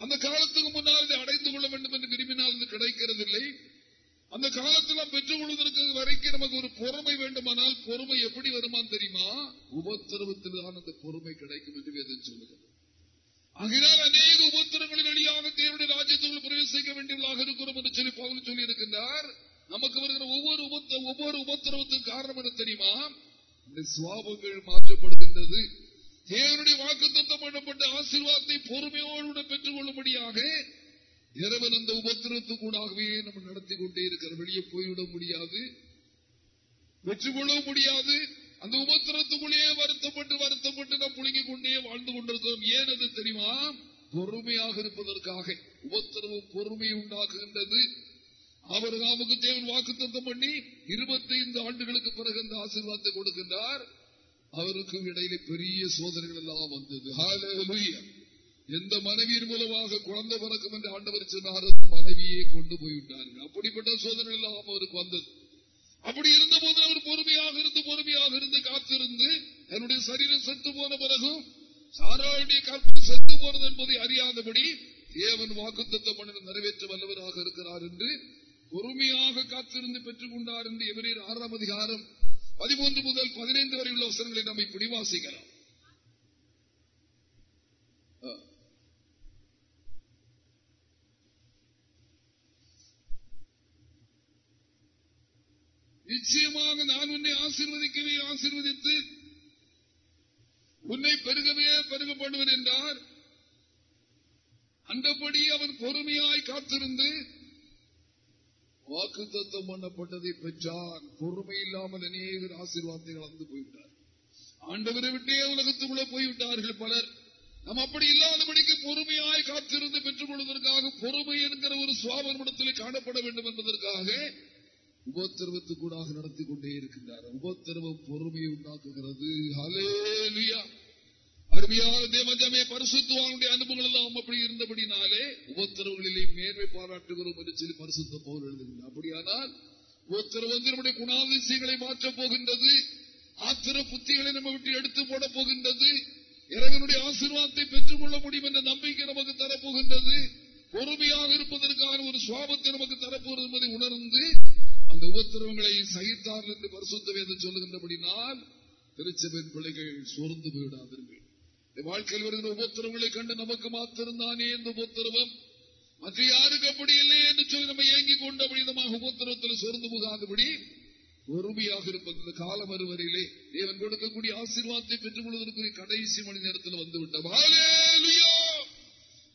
அந்த காலத்துக்கு முன்னால் இதை அடைந்து கொள்ள வேண்டும் என்று விரும்பினால் இது கிடைக்கிறதில்லை. அந்த காலத்தில் நாம் பெற்றுக் கொள்வதற்கு வரைக்கும் நமக்கு ஒரு பொறுமை வேண்டுமானால் பொறுமை எப்படி வருமான் தெரியுமா? உபத்திரவத்தில் தான் அந்த பொறுமை கிடைக்கும் என்று வேதம் சொல்லுகிறது. ஆகினால் அநேக உபத்திரங்களின் வழியாக தேவனுடைய ராஜ்யத்துக்குள் பிரவேசிக்க வேண்டியவர்களாக இருக்கிறோம் என்று சொல்லி பவுல் சொல்லி இருக்கின்றார் நமக்கு வருகிற ஒவ்வொரு ஒவ்வொரு உபத்திரவத்துக்கு காரணம் என்ன தெரியுமா? இந்த சுவாபங்கள் மாற்றப்படுகின்றது. தேவனுடைய வாக்குத்தம் பண்ணப்பட்ட ஆசீர்வாதத்தை பொறுமையோடு பெற்றுக் கொள்ளும்படியாக இறைவன் அந்த உபத்திரத்துக்கூடாகவே நம்ம நடத்தி கொண்டே இருக்கிற வெளியே போய்விட முடியாது. பெற்றுக்கொள்ளவும் முடியாது. அந்த உபத்திரத்துக்குள்ளேயே வருத்தப்பட்டு வருத்தப்பட்டு நாம் புழுங்கிக் கொண்டே வாழ்ந்து கொண்டிருக்கிறோம். ஏன் அது தெரியுமா? பொறுமையாக இருப்பதற்காக. உபத்திரமும் பொறுமை உண்டாக்குகின்றது. அவர் நாமுக்கு தேவன் வாக்கு தத்தம் பண்ணி இருபத்தைந்து ஆண்டுகளுக்கு பிறகு அந்த ஆசீர்வாதத்தை கொடுக்கின்றார். அவருக்கும் இடையில பெரிய சோதனைகள் எல்லாம் வந்தது. எந்த மனைவியின் மூலமாக குழந்தை பிறக்கும் என்று ஆண்டவர் சொன்னார் மனைவியை கொண்டு போய்விட்டார்கள். அப்படிப்பட்ட சோதனை எல்லாம் அவருக்கு வந்தது. அப்படி இருந்த போது அவர் பொறுமையாக இருந்து பொறுமையாக இருந்து காத்திருந்து என்னுடைய சரீரம் செத்து போன பிறகும் சாராளுடைய கற்பம் செத்து போனது என்பதை அறியாதபடி தேவன் வாக்குத்தத்தம் பண்ணி நிறைவேற்ற வல்லவராக இருக்கிறார் என்று பொறுமையாக காத்திருந்து பெற்றுக் கொண்டார் என்று எவரேர் ஆறாம் அதிகாரம் பதிமூன்று முதல் பதினைந்து வரை உள்ள அவசரங்களை நம்மை இப்படி நிச்சயமாக நான் உன்னை ஆசிர்வதிக்கவே ஆசிர்வதித்து உன்னை பெருகவே பெருகப்படுவன் என்றார். அந்தபடி அவன் பொறுமையாய் காத்திருந்து வாக்கு தத்துவம் பண்ணப்பட்டதை பெற்றான். பொறுமை இல்லாமல் அநேகர் ஆசீர்வாதத்தை கலந்து போய்விட்டார். ஆண்டவரை விட்டே உலகத்துக்குள்ள போய்விட்டார்கள் பலர். நாம் அப்படி இல்லாதபடிக்கு பொறுமையாய் காத்திருந்து பெற்றுக் கொள்வதற்காக பொறுமை என்கிற ஒரு சுவாபனத்திலே காணப்பட வேண்டும் என்பதற்காக உபத்திரவத்துக்கூடாக நடத்தி கொண்டே இருக்கின்றார். உபத்திரவம் பொறுமையை உண்டாக்குகிறது. அருமையான தேவஜமே பரிசுத்துவானுடைய அனுபவங்கள் எல்லாம் அப்படி இருந்தபடினாலே உபத்திரவுகளிலே மேன்மை பாராட்டுகிறோம் என்று சொல்லி பரிசுத்த போல் எழுதுகிறார். அப்படியானால் உபத்திரவு நம்முடைய குணாதிசயங்களை மாற்றப் போகின்றது. ஆத்திர புத்திகளை நம்ம விட்டு எடுத்து போட போகின்றது. இறைவனுடைய ஆசீர்வாதத்தை பெற்றுக் கொள்ள முடியும் என்ற நம்பிக்கை நமக்கு தரப்போகின்றது. பொறுமையாக இருப்பதற்கான ஒரு சுவாபத்தை நமக்கு தரப்போகிறது என்பதை உணர்ந்து அந்த உபத்திரவங்களை சகித்தார் என்று பரிசுத்த வேதம் சொல்லுகின்றபடினால் திருச்சபையின் பிள்ளைகள் சோர்ந்து போயிடாதீர்கள். வாழ்க்கையில் வருகிற உபத்திரவங்களை கண்டு நமக்கு மாத்திருந்தானே இந்த உபத்திரவம்? மற்ற யாருக்கு அப்படி இல்லை என்று சொல்லி நம்ம ஏங்கிக் கொண்ட அப்படிதமாக உபத்திரவத்தில் சோர்ந்து போகாதபடி பொறுமையாக இருப்பது. இந்த காலம் வருவரையிலே தேவன் கொடுக்கக்கூடிய ஆசீர்வாதத்தை பெற்றுக் கொள்வதற்குரிய கடைசி மணி நேரத்தில் வந்துவிட்டோம்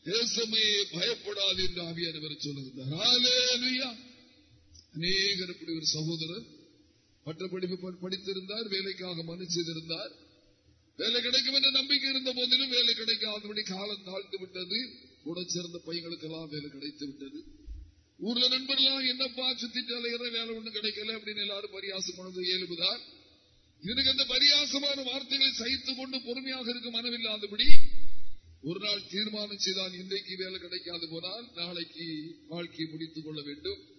தேசமே பயப்படாது என்று ஆவியானவர் சொல்லுகிறார் அநேகர் இப்படி ஒரு சகோதரர் பட்டப்படிப்பு ப- படித்திருந்தார் வேலைக்காக மனு செய்திருந்தார். வேலை கிடைக்கும் என்ற நம்பிக்கை இருந்த போதிலும் வேலை கிடைக்காதபடி காலம் தாழ்ந்து விட்டது. கூட சேர்ந்த பையங்களுக்கெல்லாம் வேலை கிடைத்து விட்டது. ஊர்ல எல்லாம் என்னப்பா சுத்திட்டு அலைகிற வேலை ஒண்ணும் கிடைக்கல அப்படின்னு எல்லாரும் பரியாசம் பண்ணது இயல்புதான் இவனுக்கு அந்த பரியாசமான வார்த்தைகளை சகித்துக் கொண்டு பொறுமையாக இருக்க மனமில்லாதபடி ஒரு நாள் தீர்மானம் செய்தான் இன்றைக்கு வேலை கிடைக்காது போனால் நாளைக்கு வாழ்க்கையை முடித்துக் கொள்ள வேண்டும்.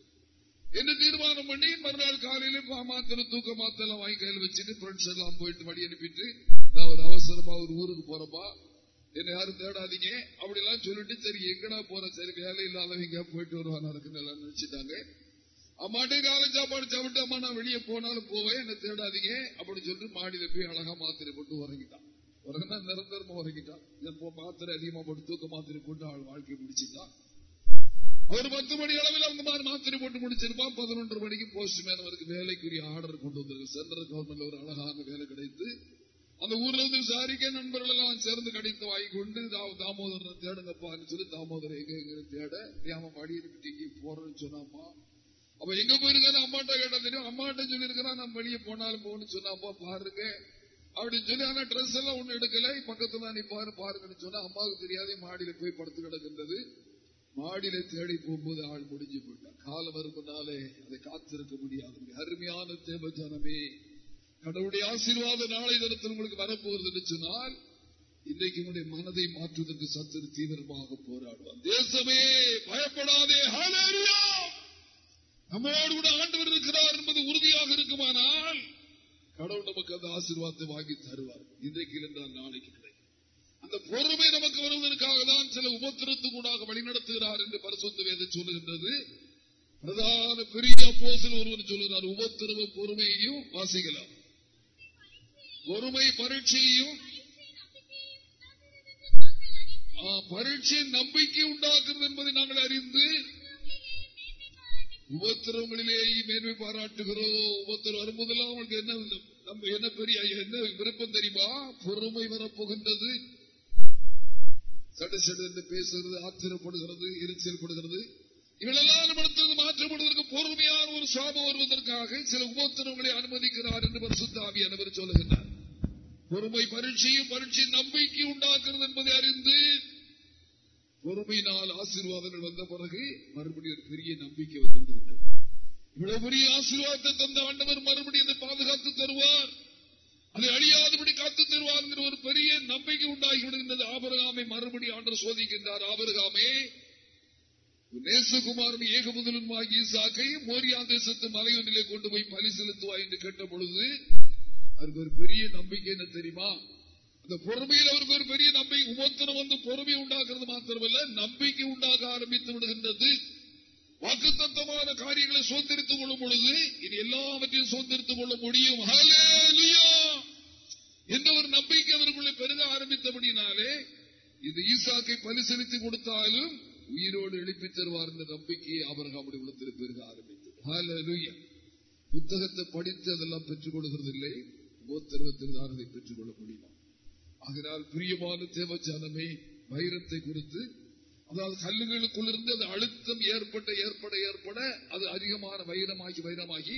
என்று தீர்மானம் பண்ணி மறுநாள் காலையில பா- மாத்திரை தூக்க மாத்தெல்லாம் வாங்கி கையில் வச்சுட்டு ஃப்ரெண்ட்ஸ் எல்லாம் போயிட்டு வழி அனுப்பிட்டு நான் ஒரு அவசரமா ஒரு ஊருக்கு போறப்பா என்ன யாரும் தேடாதீங்க. அப்படி எல்லாம் சொல்லிட்டு சரி எங்கடா போற சரி வேலை இல்லாதவங்க போயிட்டு வருவானா? இருக்குன்னு எல்லாம் நினைச்சிட்டாங்க. அம்மாட்டே காலை சாப்பாடு சாப்பிட்டு அம்மா நான் வெளியே போனாலும் போவேன் என்ன தேடாதீங்க. அப்படின்னு சொல்லிட்டு மாடியில போய் அழகா மாத்திரை போட்டு உறங்கிட்டான். உறங்கினா நிரந்தரமா உறங்கிட்டான். மாத்திரை அதிகமா போட்டு தூக்க மாத்திரை போட்டு அவள் வாழ்க்கையை முடிச்சுட்டான். ஒரு பத்து மணி அளவில் அந்த மாதிரி மாத்திரை போட்டு முடிச்சிருப்பான். பதினொன்று மணிக்கு போஸ்ட் மேன் அவருக்கு வேலைக்குரிய ஆர்டர் கொண்டு வந்திருக்கு. சென்ட்ரல் கவர்மெண்ட்ல ஒரு அழகான வேலை கிடைத்து அந்த ஊர்ல இருந்து விசாரிக்க நண்பர்கள் எல்லாம் சேர்ந்து கடித்து வாங்கி கொண்டு தாமோதர தேடுங்கப்பான்னு சொல்லி தாமோதரன் எங்க எங்க தேட? ஏமா வழியில் இருக்கிட்டு போறேன்னு சொன்னாமா அப்ப எங்க போயிருக்காரு? அம்மாட்ட கேட்டா தெரியும். அம்மாட்ட சொல்லியிருக்கிறான் நான் வெளியே போனாலும் போகணும்னு சொன்னாப்பா பாருங்க. அப்படின்னு சொல்லி ஆனா ட்ரெஸ் எல்லாம் ஒண்ணு எடுக்கல. பக்கத்துல நிப்பாரு பாருங்கன்னு சொன்னா அம்மாவுக்கு தெரியாதே மாடியில போய் படுத்து கிடக்கின்றது. மாடியில தேடி போகும்போது ஆள் முடிஞ்சு போயிட்டான் காலம் வருமுன்னாலே அதை காத்திருக்க முடியாது. அருமையான தேவ ஜனமே கடவுளுடைய ஆசீர்வாத நாளை தினத்தில் உங்களுக்கு வரப்போகிறது சொன்னால் இன்றைக்கு உங்களுடைய மனதை மாற்றுவதற்கு சத்துரு தீவிரமாக போராடுவார். தேசமே பயப்படாதே. நம்மோடு கூட ஆண்டவர் இருக்கிறார் என்பது உறுதியாக இருக்குமானால் கடவுள் நமக்கு அந்த ஆசீர்வாதத்தை வாங்கி தருவார். இன்றைக்கு இருந்தால் நாளைக்கு அந்த பொறுமை நமக்கு வருவதற்காக தான் சில உபத்திரத்துக்கூடாக வழிநடத்துகிறார் என்று பரிசுத்த வேதம் சொல்லுகின்றது. பிரதான பெரிய போசில் ஒருவர் சொல்லுகிறார் உபத்திரவ பொறுமையையும் வாசிக்கலாம். பொறுமை பரீட்சையையும் பரீட்சை நம்பிக்கை உண்டாக்குறது என்பதை நாங்கள் அறிந்து உபத்திரவங்களிலேயே மேன்மை பாராட்டுகிறோம். உபத்திரம் வரும்போதெல்லாம் அவங்களுக்கு என்ன நம்ம என்ன பெரிய என்ன விருப்பம் தெரியுமா? பொறுமை வரப்போகின்றது. சடு சடு என்று பேசுகிறது ஆத்திரப்படுகிறது எரிச்சல்படுகிறது இவளெல்லாம் நம்மிடத்திலிருந்து மாற்றப்படுவதற்கு பொறுமையான ஒரு சாபம் வருவதற்காக சில உபோத்தனங்களை அனுமதிக்கிறார் என்று பரிசுத்த ஆவியானவர் சொல்லுகின்றார். பொறுமை பரீட்சையும் பரீட்சை நம்பிக்கை உண்டாக்குறது என்பதை அறிந்து பொறுமையினால் ஆசீர்வாதங்கள் வந்த பிறகு மறுபடியும் ஒரு பெரிய நம்பிக்கை வந்து விடுகின்றது இவ்வளவு பெரிய ஆசீர்வாதத்தை தந்த ஆண்டவர் மறுபடியும் பாதுகாத்து தருவார். அதை அழியாதபடி காத்து தருவார் என்கிற ஒரு பெரிய நம்பிக்கை உண்டாகி விடுகின்றது ஆபரகாமை. மறுபடி ஆண்டு சோதிக்கின்றார் ஆபரகாமே நேசகுமாரும் ஏகமுதலும் ஆகிய முதலுமாகி மோரியா தேசத்து மலையொன்றிலே கொண்டு போய் பலி செலுத்துவாய் என்று கேட்ட பொழுது அவருக்கு ஒரு பெரிய நம்பிக்கை என்ன தெரியுமா? அந்த பொறுமையில் அவருக்கு ஒரு பெரிய நம்பிக்கை உமத்தனம் வந்து பொறுமை உண்டாக்குறது மாத்திரமல்ல நம்பிக்கை உண்டாக ஆரம்பித்து விடுகின்றது. வாக்குத்தமான காரியங்களை சுதந்திரித்துக் கொள்ளும் பொழுது இது எல்லாவற்றையும் சுதந்திரித்துக் கொள்ள முடியும். ஹalleluya! என்ற ஒரு நம்பிக்கை அவர்களுக்குள்ளே பெருக ஆரம்பித்தபடினாலே இது ஈசாக்கை பலி செலுத்தி கொடுத்தாலும் உயிரோடு எழுப்பி தருவார் என்ற நம்பிக்கையை அவர்கள் உள்ளத்தில் பெருக ஆரம்பித்தது. புத்தகத்தை படித்து அதெல்லாம் பெற்றுக் கொள்கிறது இல்லை உபத்திரவத்தில் தான் அதை பெற்றுக் கொள்ள முடியுமா? அதனால் பிரியமான தேவச்சானமே வைரத்தை குறித்து அதாவது கல்லுகளுக்குள் இருந்து அது அழுத்தம் ஏற்பட்ட ஏற்பட ஏற்பட அது அதிகமான வைரமாகி வைரமாகி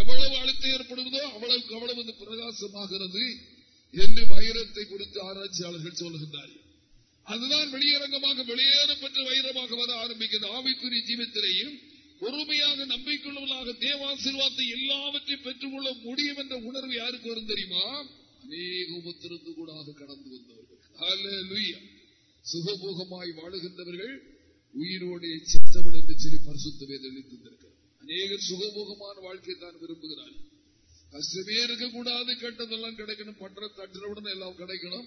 எவ்வளவு அழுத்தம் ஏற்படுகிறதோ அவ்வளவுக்கு அவ்வளவு அது பிரகாசமாகிறது என்று வைரத்தை குறித்து ஆராய்ச்சியாளர்கள் சொல்கின்றார்கள் அதுதான் வெளியரங்கமாக வெளியேறப்பட்ட வைரமாக வர ஆரம்பிக்கிறது. ஆவிக்குரிய ஜீவத்திலேயும் பொறுமையாக நம்பிக்கையுள்ளவர்களாக தேவாசீர்வாதத்தை எல்லாவற்றையும் பெற்றுக்கொள்ள முடியும் என்ற உணர்வு யாருக்கு வரும் தெரியுமா? அநேக உபத்திருந்து கூட கடந்து வந்தவர்கள். சுகபோகமாய் வாழுகின்றவர்கள் உயிரோடு செத்தவள் என்று சொல்லி பரிசுத்த வேதம் எழுதியிருக்கிறார் அநேகர் சுகபோகமான வாழ்க்கையை தான் விரும்புகிறார்கள். கஷ்டமே இருக்கக்கூடாது கெட்டதெல்லாம் கிடைக்கணும் பற்ற தட்டுறவுடன் எல்லாம் கிடைக்கணும்.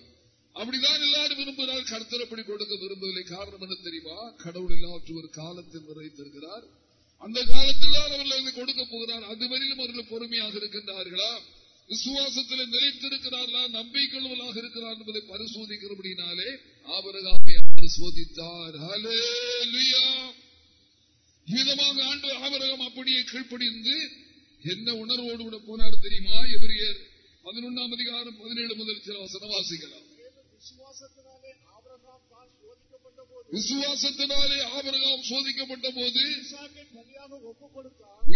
அப்படிதான் எல்லாரும் விரும்புகிறார் கர்த்தர் கொடுக்க விரும்பவில்லை. காரணம் என்ன தெரியுமா? கடவுள் எல்லாவற்றும் ஒரு காலத்தில் நிறைத்திருக்கிறார். அந்த காலத்தில் தான் அவர்கள் கொடுக்க போகிறார். அதுவரையிலும் அவர்கள் பொறுமையாக இருக்கின்றார்களா? விசுவாசத்தில் நிலைத்திருக்கிறார்களா நம்பிக்கையுள்ளவர்களாக இருக்கிறார் என்பதை பரிசோதிக்கிறபடினாலே ஆபரகாமை அவர் சோதித்தார். விதமாக ஆண்டு ஆபரகம் அப்படியே கீழ்ப்படிந்து என்ன உணர்வோடு கூட போனார் தெரியுமா? எவரியர் பதினொன்றாம் அதிகாரம் பதினேழு முதல் சில வசனம் வாசிக்கலாம் மேலும் விசுவாசத்தினாலே ஆபிரகாம் தான் சோதிக்கப்பட்ட போது விசுவாசத்தினாலே ஆபரகாம் சோதிக்கப்பட்ட போது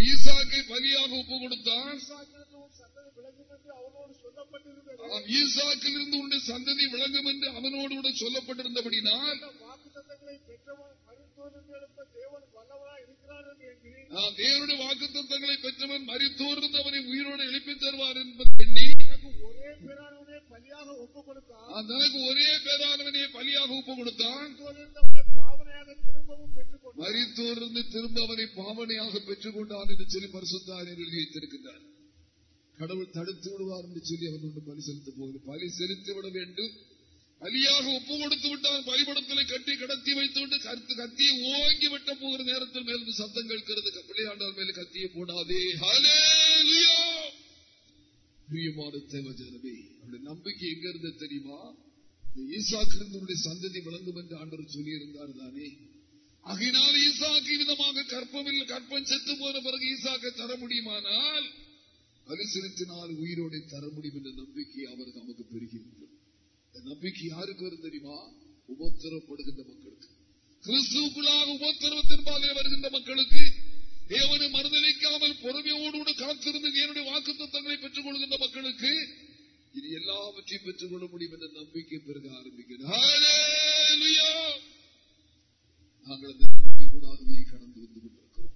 ஈசாக்கை பலியாக ஒப்பு கொடுத்தான் ஈசாக்கிலிருந்து உன் சந்ததி விளங்கும் என்று அவனோடு சொல்லப்பட்டிருந்தது. ஆம், ஈசாக்கிலிருந்து உன்னுடைய சந்ததி விளங்கும் என்று அவனோடு கூட சொல்லப்பட்டிருந்தபடினால் தேவனுடைய வாக்குத்தத்தங்களை பெற்றவன் மறித்தோர்ந்து அவனை உயிரோடு எழுப்பித் தருவார் என்பதை எண்ணி எனக்கு ஒரே பேரானவனே பலியாக ஒப்பு கொடுத்தான். மறித்தோர்ந்து திரும்ப அவனை பாவனையாக பெற்றுக் கொண்டான் என்று சொல்லி பரிசுத்தார் எழுதி வைத்திருக்கின்றார். கடவுள் தடுத்து விடுவார் என்று சொல்லி அவன் ஒன்று பலி செலுத்த போகிறது பலி செலுத்தி விட வேண்டும். பலியாக ஒப்பு கொடுத்து விட்டால் பலிபடத்திலே கட்டி கடத்தி வைத்து விட்டு கருத்து கத்தியை ஓங்கி வெட்ட போகிற நேரத்தில் மேலும் சத்தம் கேட்கிறது. பிள்ளையாண்டால் மேல கத்தியை போடாதே. ஹalleluya! பிரியமான தேவஜனமே அவருடைய நம்பிக்கை எங்க இருந்து தெரியுமா? இந்த ஈசாக்கிருந்தனுடைய சந்ததி விளங்கும் என்று ஆண்டவர் சொல்லி இருந்தார் தானே அகினால் ஈசாக்கு விதமாக கற்பமில்லை கற்பம் செத்து போன பிறகு ஈசாக்க தர முடியுமானால் பரிசீலித்தினால் உயிரோடு தர முடியும் என்ற நம்பிக்கை அவருக்கு நமக்கு பெருகியிருக்கிறது இந்த நம்பிக்கை யாருக்கு வரும் தெரியுமா? உபத்திரப்படுகின்ற மக்களுக்கு. கிறிஸ்துவுக்குள்ளாக பாதையில் வருகின்ற மக்களுக்கு தேவனை மறுதளிக்காமல் பொறுமையோடு காத்திருந்து என்னுடைய வாக்கு தத்தங்களை பெற்றுக் கொள்கின்ற மக்களுக்கு இது எல்லாவற்றையும் பெற்றுக் கொள்ள முடியும் என்ற நம்பிக்கை பெருக ஆரம்பிக்கிறது நாங்கள் அந்த நம்பிக்கை கடந்து வந்து கொண்டிருக்கிறோம்.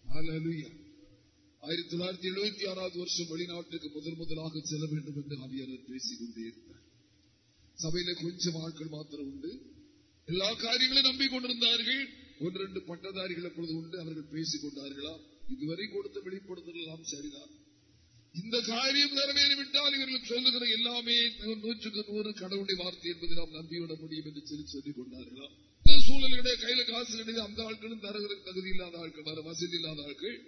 ஆயிரத்தி தொள்ளாயிரத்தி எழுபத்தி ஆறாவது வருஷம் வெளிநாட்டுக்கு முதல் முதலாக செல்ல வேண்டும் என்று ஆவியாளர் பேசிக் கொண்டே இருந்தார். சபையில கொஞ்சம் ஆட்கள் மாத்திரம் உண்டு. எல்லா காரியங்களையும் நம்பிக்கொண்டிருந்தார்கள். ஒன்று ரெண்டு பட்டதாரிகள் அப்பொழுது உண்டு. அவர்கள் பேசிக் கொண்டார்களா இதுவரை கொடுத்த வெளிப்படுத்தல் எல்லாம் சரிதான். இந்த காரியம் நிறைவேறிவிட்டால் இவர்கள் சொல்லுகிற எல்லாமே நூற்றுக்கு நூறு கடவுளுடைய வார்த்தை என்பதை நாம் நம்பிவிட முடியும் என்று சொல்லி சொல்லிக் கொண்டார்களாம் சூழல்களுடைய கையில காசு கிடையாது அந்த ஆட்களும் தருகிறதுக்கு தகுதி இல்லாத ஆட்கள் வர வசதி இல்லாத ஆட்கள்.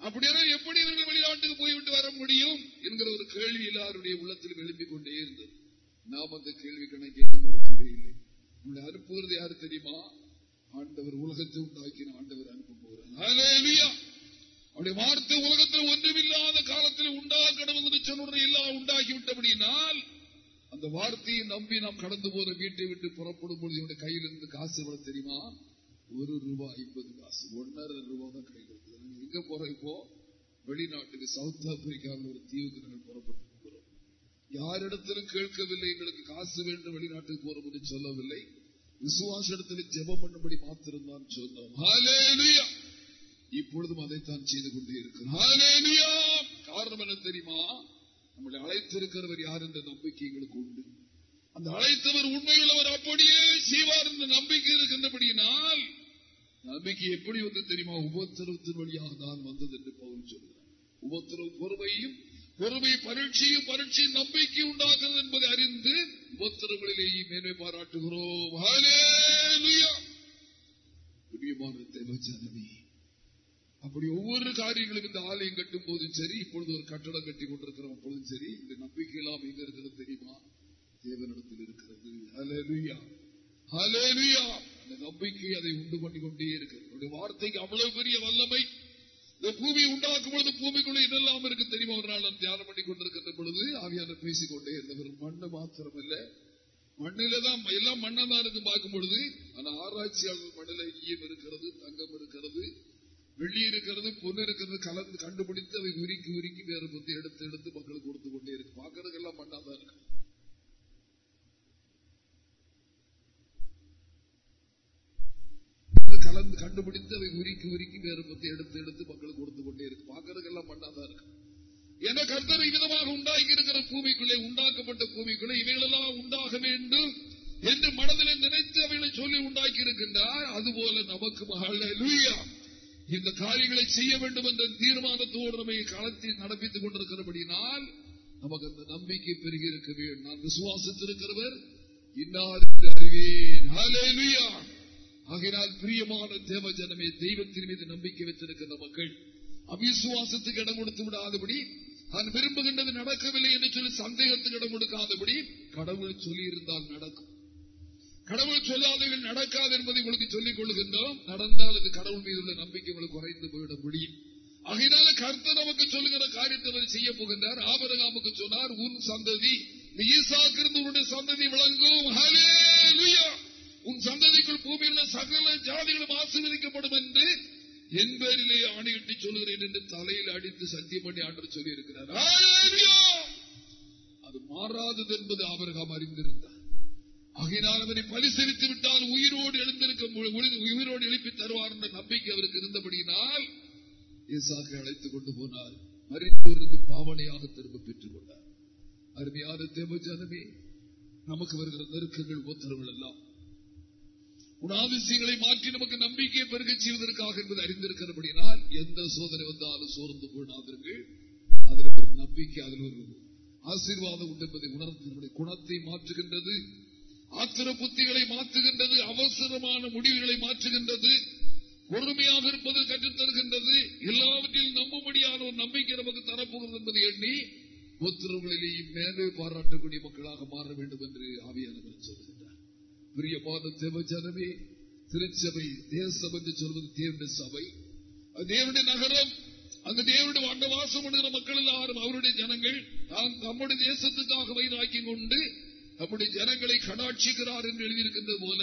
அப்படியே எப்படி இவர்கள் வெளிநாட்டுக்கு போய்விட்டு வர முடியும் என்கிற ஒரு கேள்வி எல்லாருடைய உள்ளத்தில் எழுப்பிக் கொண்டே இருந்தது. நாம் அந்த கேள்வி கணக்கு இடம் கொடுக்கவே இல்லை. நம்மளை அனுப்புகிறது யாரு தெரியுமா? ஆண்டவர் உலகத்தை உண்டாக்கின ஆண்டவர் அனுப்ப போகிறார் அவருடைய வார்த்தை உலகத்தில் ஒன்றுமில்லாத காலத்தில் உண்டாக்கணும் என்று சொன்ன எல்லாம் உண்டாக்கி அந்த வார்த்தையை நம்பி நாம் கடந்து போற வீட்டை விட்டு புறப்படும் பொழுது என்னுடைய கையில் இருந்து காசு எவ்வளவு தெரியுமா? ஒரு ரூபாய் ஐம்பது காசு. ஒன்னரை ரூபாய் தான் கையில் இருக்குது. எங்க போறோம் இப்போ? வெளிநாட்டுக்கு சவுத் ஆப்பிரிக்காவில் ஒரு தீவுக்கு நாங்கள் புறப்பட்டு போகிறோம். யாரிடத்திலும் கேட்கவில்லை எங்களுக்கு காசு வேண்டும் வெளிநாட்டுக்கு போறோம் என்று சொல்லவில்லை. விசுவாச இடத்துல ஜெபம் பண்ணும்படி மாத்திருந்தான் சொன்னோம். இப்பொழுதும் அதைத்தான் செய்து கொண்டே இருக்கிறார். காரணம் என்ன தெரியுமா? நம்மளை அழைத்திருக்கிறவர் யார் என்ற நம்பிக்கை எங்களுக்கு உண்டு. அந்த அழைத்தவர் உண்மையுள்ளவர் அப்படியே செய்வார் என்ற நம்பிக்கை இருக்கின்றபடியினால் நம்பிக்கை எப்படி வந்து தெரியுமா? உபத்திரவத்தின் வழியாக தான் வந்தது என்று பவுல் சொல்கிறார். உபத்திரவம் பொறுமையும் பொறுமை பரீட்சையும் பரீட்சை நம்பிக்கை உண்டாகிறது என்பதை அறிந்து உபத்திரங்களிலேயே மேன்மை பாராட்டுகிறோம். ஹalleluya. பிரியமான அப்படி ஒவ்வொரு காரியங்களும் இந்த ஆலயம் கட்டும் போதும் சரி இப்பொழுது ஒரு கட்டடம் கட்டி கொண்டிருக்கிறோம் அப்பொழுதும் சரி இந்த நம்பிக்கை எல்லாம் எங்க இருக்கிறது தெரியுமா? தேவனிடத்தில் இருக்கிறது. அலலுயா அலலுயா அந்த நம்பிக்கை அதை உண்டு பண்ணி கொண்டே இருக்கிறது வார்த்தைக்கு அவ்வளவு பெரிய வல்லமை. இந்த பூமி உண்டாக்கும் பொழுது பூமிக்குள்ள இதெல்லாம் இருக்கு தெரியுமா? ஒரு நாள் தியானம் பண்ணி கொண்டிருக்கிற பொழுது ஆவியான பேசிக்கொண்டே இருந்தவர். மண்ணு மாத்திரமல்ல மண்ணில தான் எல்லாம் மண்ணா தான் இருக்கு பார்க்கும் பொழுது ஆனா ஆராய்ச்சியாளர் மண்ணில ஈயம் இருக்கிறது தங்கம் இருக்கிறது. வெள்ளி இருக்கிறது பொண்ணு இருக்கிறது கலந்து கண்டுபிடித்து அதை உருக்கி உருக்கி வேற புத்தி எடுத்து எடுத்து மக்களுக்கு கொடுத்து கொண்டே இருக்கு. பாக்குறதுக்கு எல்லாம் மண்ணா இருக்கு கலந்து கண்டுபிடித்து அதை உருக்கி உருக்கி வேற புத்தி எடுத்து எடுத்து மக்களுக்கு கொடுத்து கொண்டே இருக்கு. பாக்குறதுக்கு எல்லாம் மண்ணா இருக்கு. என கர்த்தர் விதமாக உண்டாக்கி இருக்கிற பூமிக்குள்ளே உண்டாக்கப்பட்ட பூமிக்குள்ளே இவைகளெல்லாம் உண்டாக வேண்டும் என்று மனதில் நினைத்து அவைகளை சொல்லி உண்டாக்கி இருக்கின்றார். அதுபோல நமக்கு மகள் இந்த காரியங்களை செய்ய வேண்டும் என்ற தீர்மானத்தோடு நம்மை களத்தில் நடப்பித்துக் கொண்டிருக்கிறபடினால் நமக்கு அந்த நம்பிக்கை பெருகி இருக்க வேண்டும். நான் விசுவாசித்திருக்கிறவர் இன்னார் அறிவேன். ஆகையினால் பிரியமான தேவ ஜனமே தெய்வத்தின் மீது நம்பிக்கை வைத்திருக்கிற மக்கள் அவிசுவாசத்துக்கு இடம் கொடுத்து விடாதபடி நான் விரும்புகின்றது நடக்கவில்லை என்று சொல்லி சந்தேகத்துக்கு இடம் கொடுக்காதபடி கடவுள் சொல்லி இருந்தால் நடக்கும். கடவுள் சொல்லாதவர்கள் நடக்காது என்பதை உங்களுக்கு சொல்லிக் கொள்கின்றோம் நடந்தால் அது கடவுள் மீது உள்ள நம்பிக்கை உங்களுக்கு குறைந்து போயிட முடியும். ஆகையினால கர்த்தர் நமக்கு சொல்லுகிற காரியத்தை அவர் செய்ய போகின்றார். ஆபரகாமுக்கு சொன்னார் உன் சந்ததி ஈசாக்கிருந்து உன்னுடைய சந்ததி விளங்கும். உன் சந்ததிக்குள் பூமியில் சகல ஜாதிகளும் ஆசீர்வதிக்கப்படும் என்று என் பேரிலே ஆணையிட்டு சொல்லுகிறேன் என்று தலையில் அடித்து சத்தியம் பண்ணி ஆண்டு சொல்லி இருக்கிறார் அது மாறாதது என்பது ஆபரகாம் அறிந்திருந்தார். ஆகையினால் அவரை பரிசீலித்து விட்டால் உயிரோடு எழுந்திருக்க உயிரோடு எழுப்பி தருவார் என்ற நம்பிக்கை அவருக்கு இருந்தபடியினால் ஈசாக்கை அழைத்துக் கொண்டு போனார். மறித்தோருக்கு பாவனையாக திரும்ப பெற்றுக் கொண்டார். அருமையான தேவஜானமே நமக்கு வருகிற நெருக்கங்கள் ஒத்தரவுகள் எல்லாம் குணாதிசயங்களை மாற்றி நமக்கு நம்பிக்கையை பெருக செய்வதற்காக என்பது அறிந்திருக்கிறபடினால் எந்த சோதனை வந்தாலும் சோர்ந்து போனாதீர்கள் அதில் ஒரு நம்பிக்கை அதில் ஒரு ஆசீர்வாதம் உண்டு என்பதை உணர்ந்து குணத்தை மாற்றுகின்றது. ஆத்திர புத்திகளை மாற்றுகின்றது அவசரமான முடிவுகளை மாற்றுகின்றது பொறுமையாக இருப்பது கற்றுத்தருகின்றது எல்லாவற்றிலும் நம்பும்படியான ஒரு நம்பிக்கை நமக்கு தரப்போகிறது என்பதை எண்ணி உத்தரவுகளிலேயும் மேலே பாராட்டக்கூடிய மக்களாக மாற வேண்டும் என்று ஆவியானவர் சொல்கின்றார் பிரியமான தேவஜனமே திருச்சபை தேசம் என்று சொல்வது தேவனுடைய சபை. தேவனுடைய நகரம் அந்த தேவனுடைய வாண்ட வாசம் பண்ணுகிற மக்கள் எல்லாரும் அவருடைய ஜனங்கள் நம்முடைய தேசத்துக்காக வைராக்கியம் கொண்டு நம்முடைய ஜனங்களை கடாட்சிக்கிறார் என்று எழுதியிருக்கின்ற போல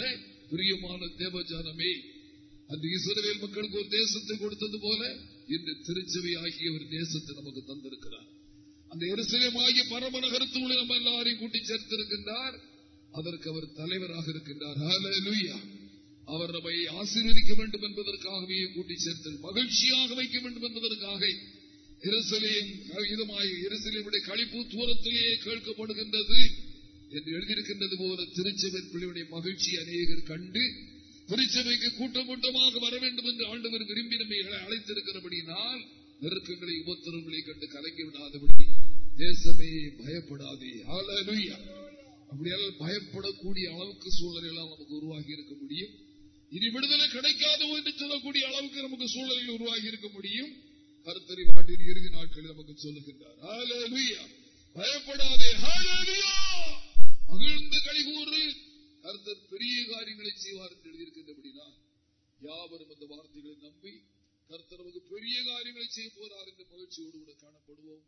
பிரியமான தேவஜானமே அந்த இஸ்ரேல் மக்களுக்கு ஒரு தேசத்தை கொடுத்தது போல இந்த திருச்சபை ஆகிய ஒரு தேசத்தை நமக்கு தந்திருக்கிறார். அந்த எருசலேம் ஆகிய பரம நம்ம எல்லாரையும் கூட்டி சேர்த்திருக்கின்றார். அதற்கு அவர் தலைவராக இருக்கின்றார். அவர் நம்மை ஆசீர்வதிக்க வேண்டும் என்பதற்காகவே கூட்டி சேர்த்து மகிழ்ச்சியாக வைக்க வேண்டும் என்பதற்காக எருசலேம் இதமாய் எருசலேமுடைய கழிப்பு தூரத்திலேயே கேட்கப்படுகின்றது. என்று எழுதியிருக்கின்றது போல திருச்சபை பிள்ளையுடைய மகிழ்ச்சி அநேகர் கண்டு திருச்சபைக்கு கூட்டம் கூட்டமாக வர வேண்டும் என்று ஆண்டவர் விரும்பி நம்மை அழைத்திருக்கிறபடியினால் நெருக்கங்களை உபத்திரங்களை கண்டு கலங்கி விடாதபடி தேசமே பயப்படாதே. அப்படியால் பயப்படக்கூடிய அளவுக்கு சூழலெல்லாம் நமக்கு உருவாகி இருக்க முடியும். இனி விடுதலை கிடைக்காதோ என்று சொல்லக்கூடிய அளவுக்கு நமக்கு சூழலில் உருவாகி இருக்க முடியும். கருத்தறி வாட்டின் இறுதி நாட்களில் நமக்கு சொல்லுகின்றார். பயப்படாதே. மகிழ்ந்து கழிகூறு கருத்தர் பெரிய காரியங்களை செய்வார் என்று எழுதியிருக்கின்றபடினால் யாவரும் அந்த வார்த்தைகளை நம்பி கருத்தர் நமக்கு பெரிய காரியங்களை செய்ய போறார் என்ற மகிழ்ச்சியோடு கூட காணப்படுவோம்.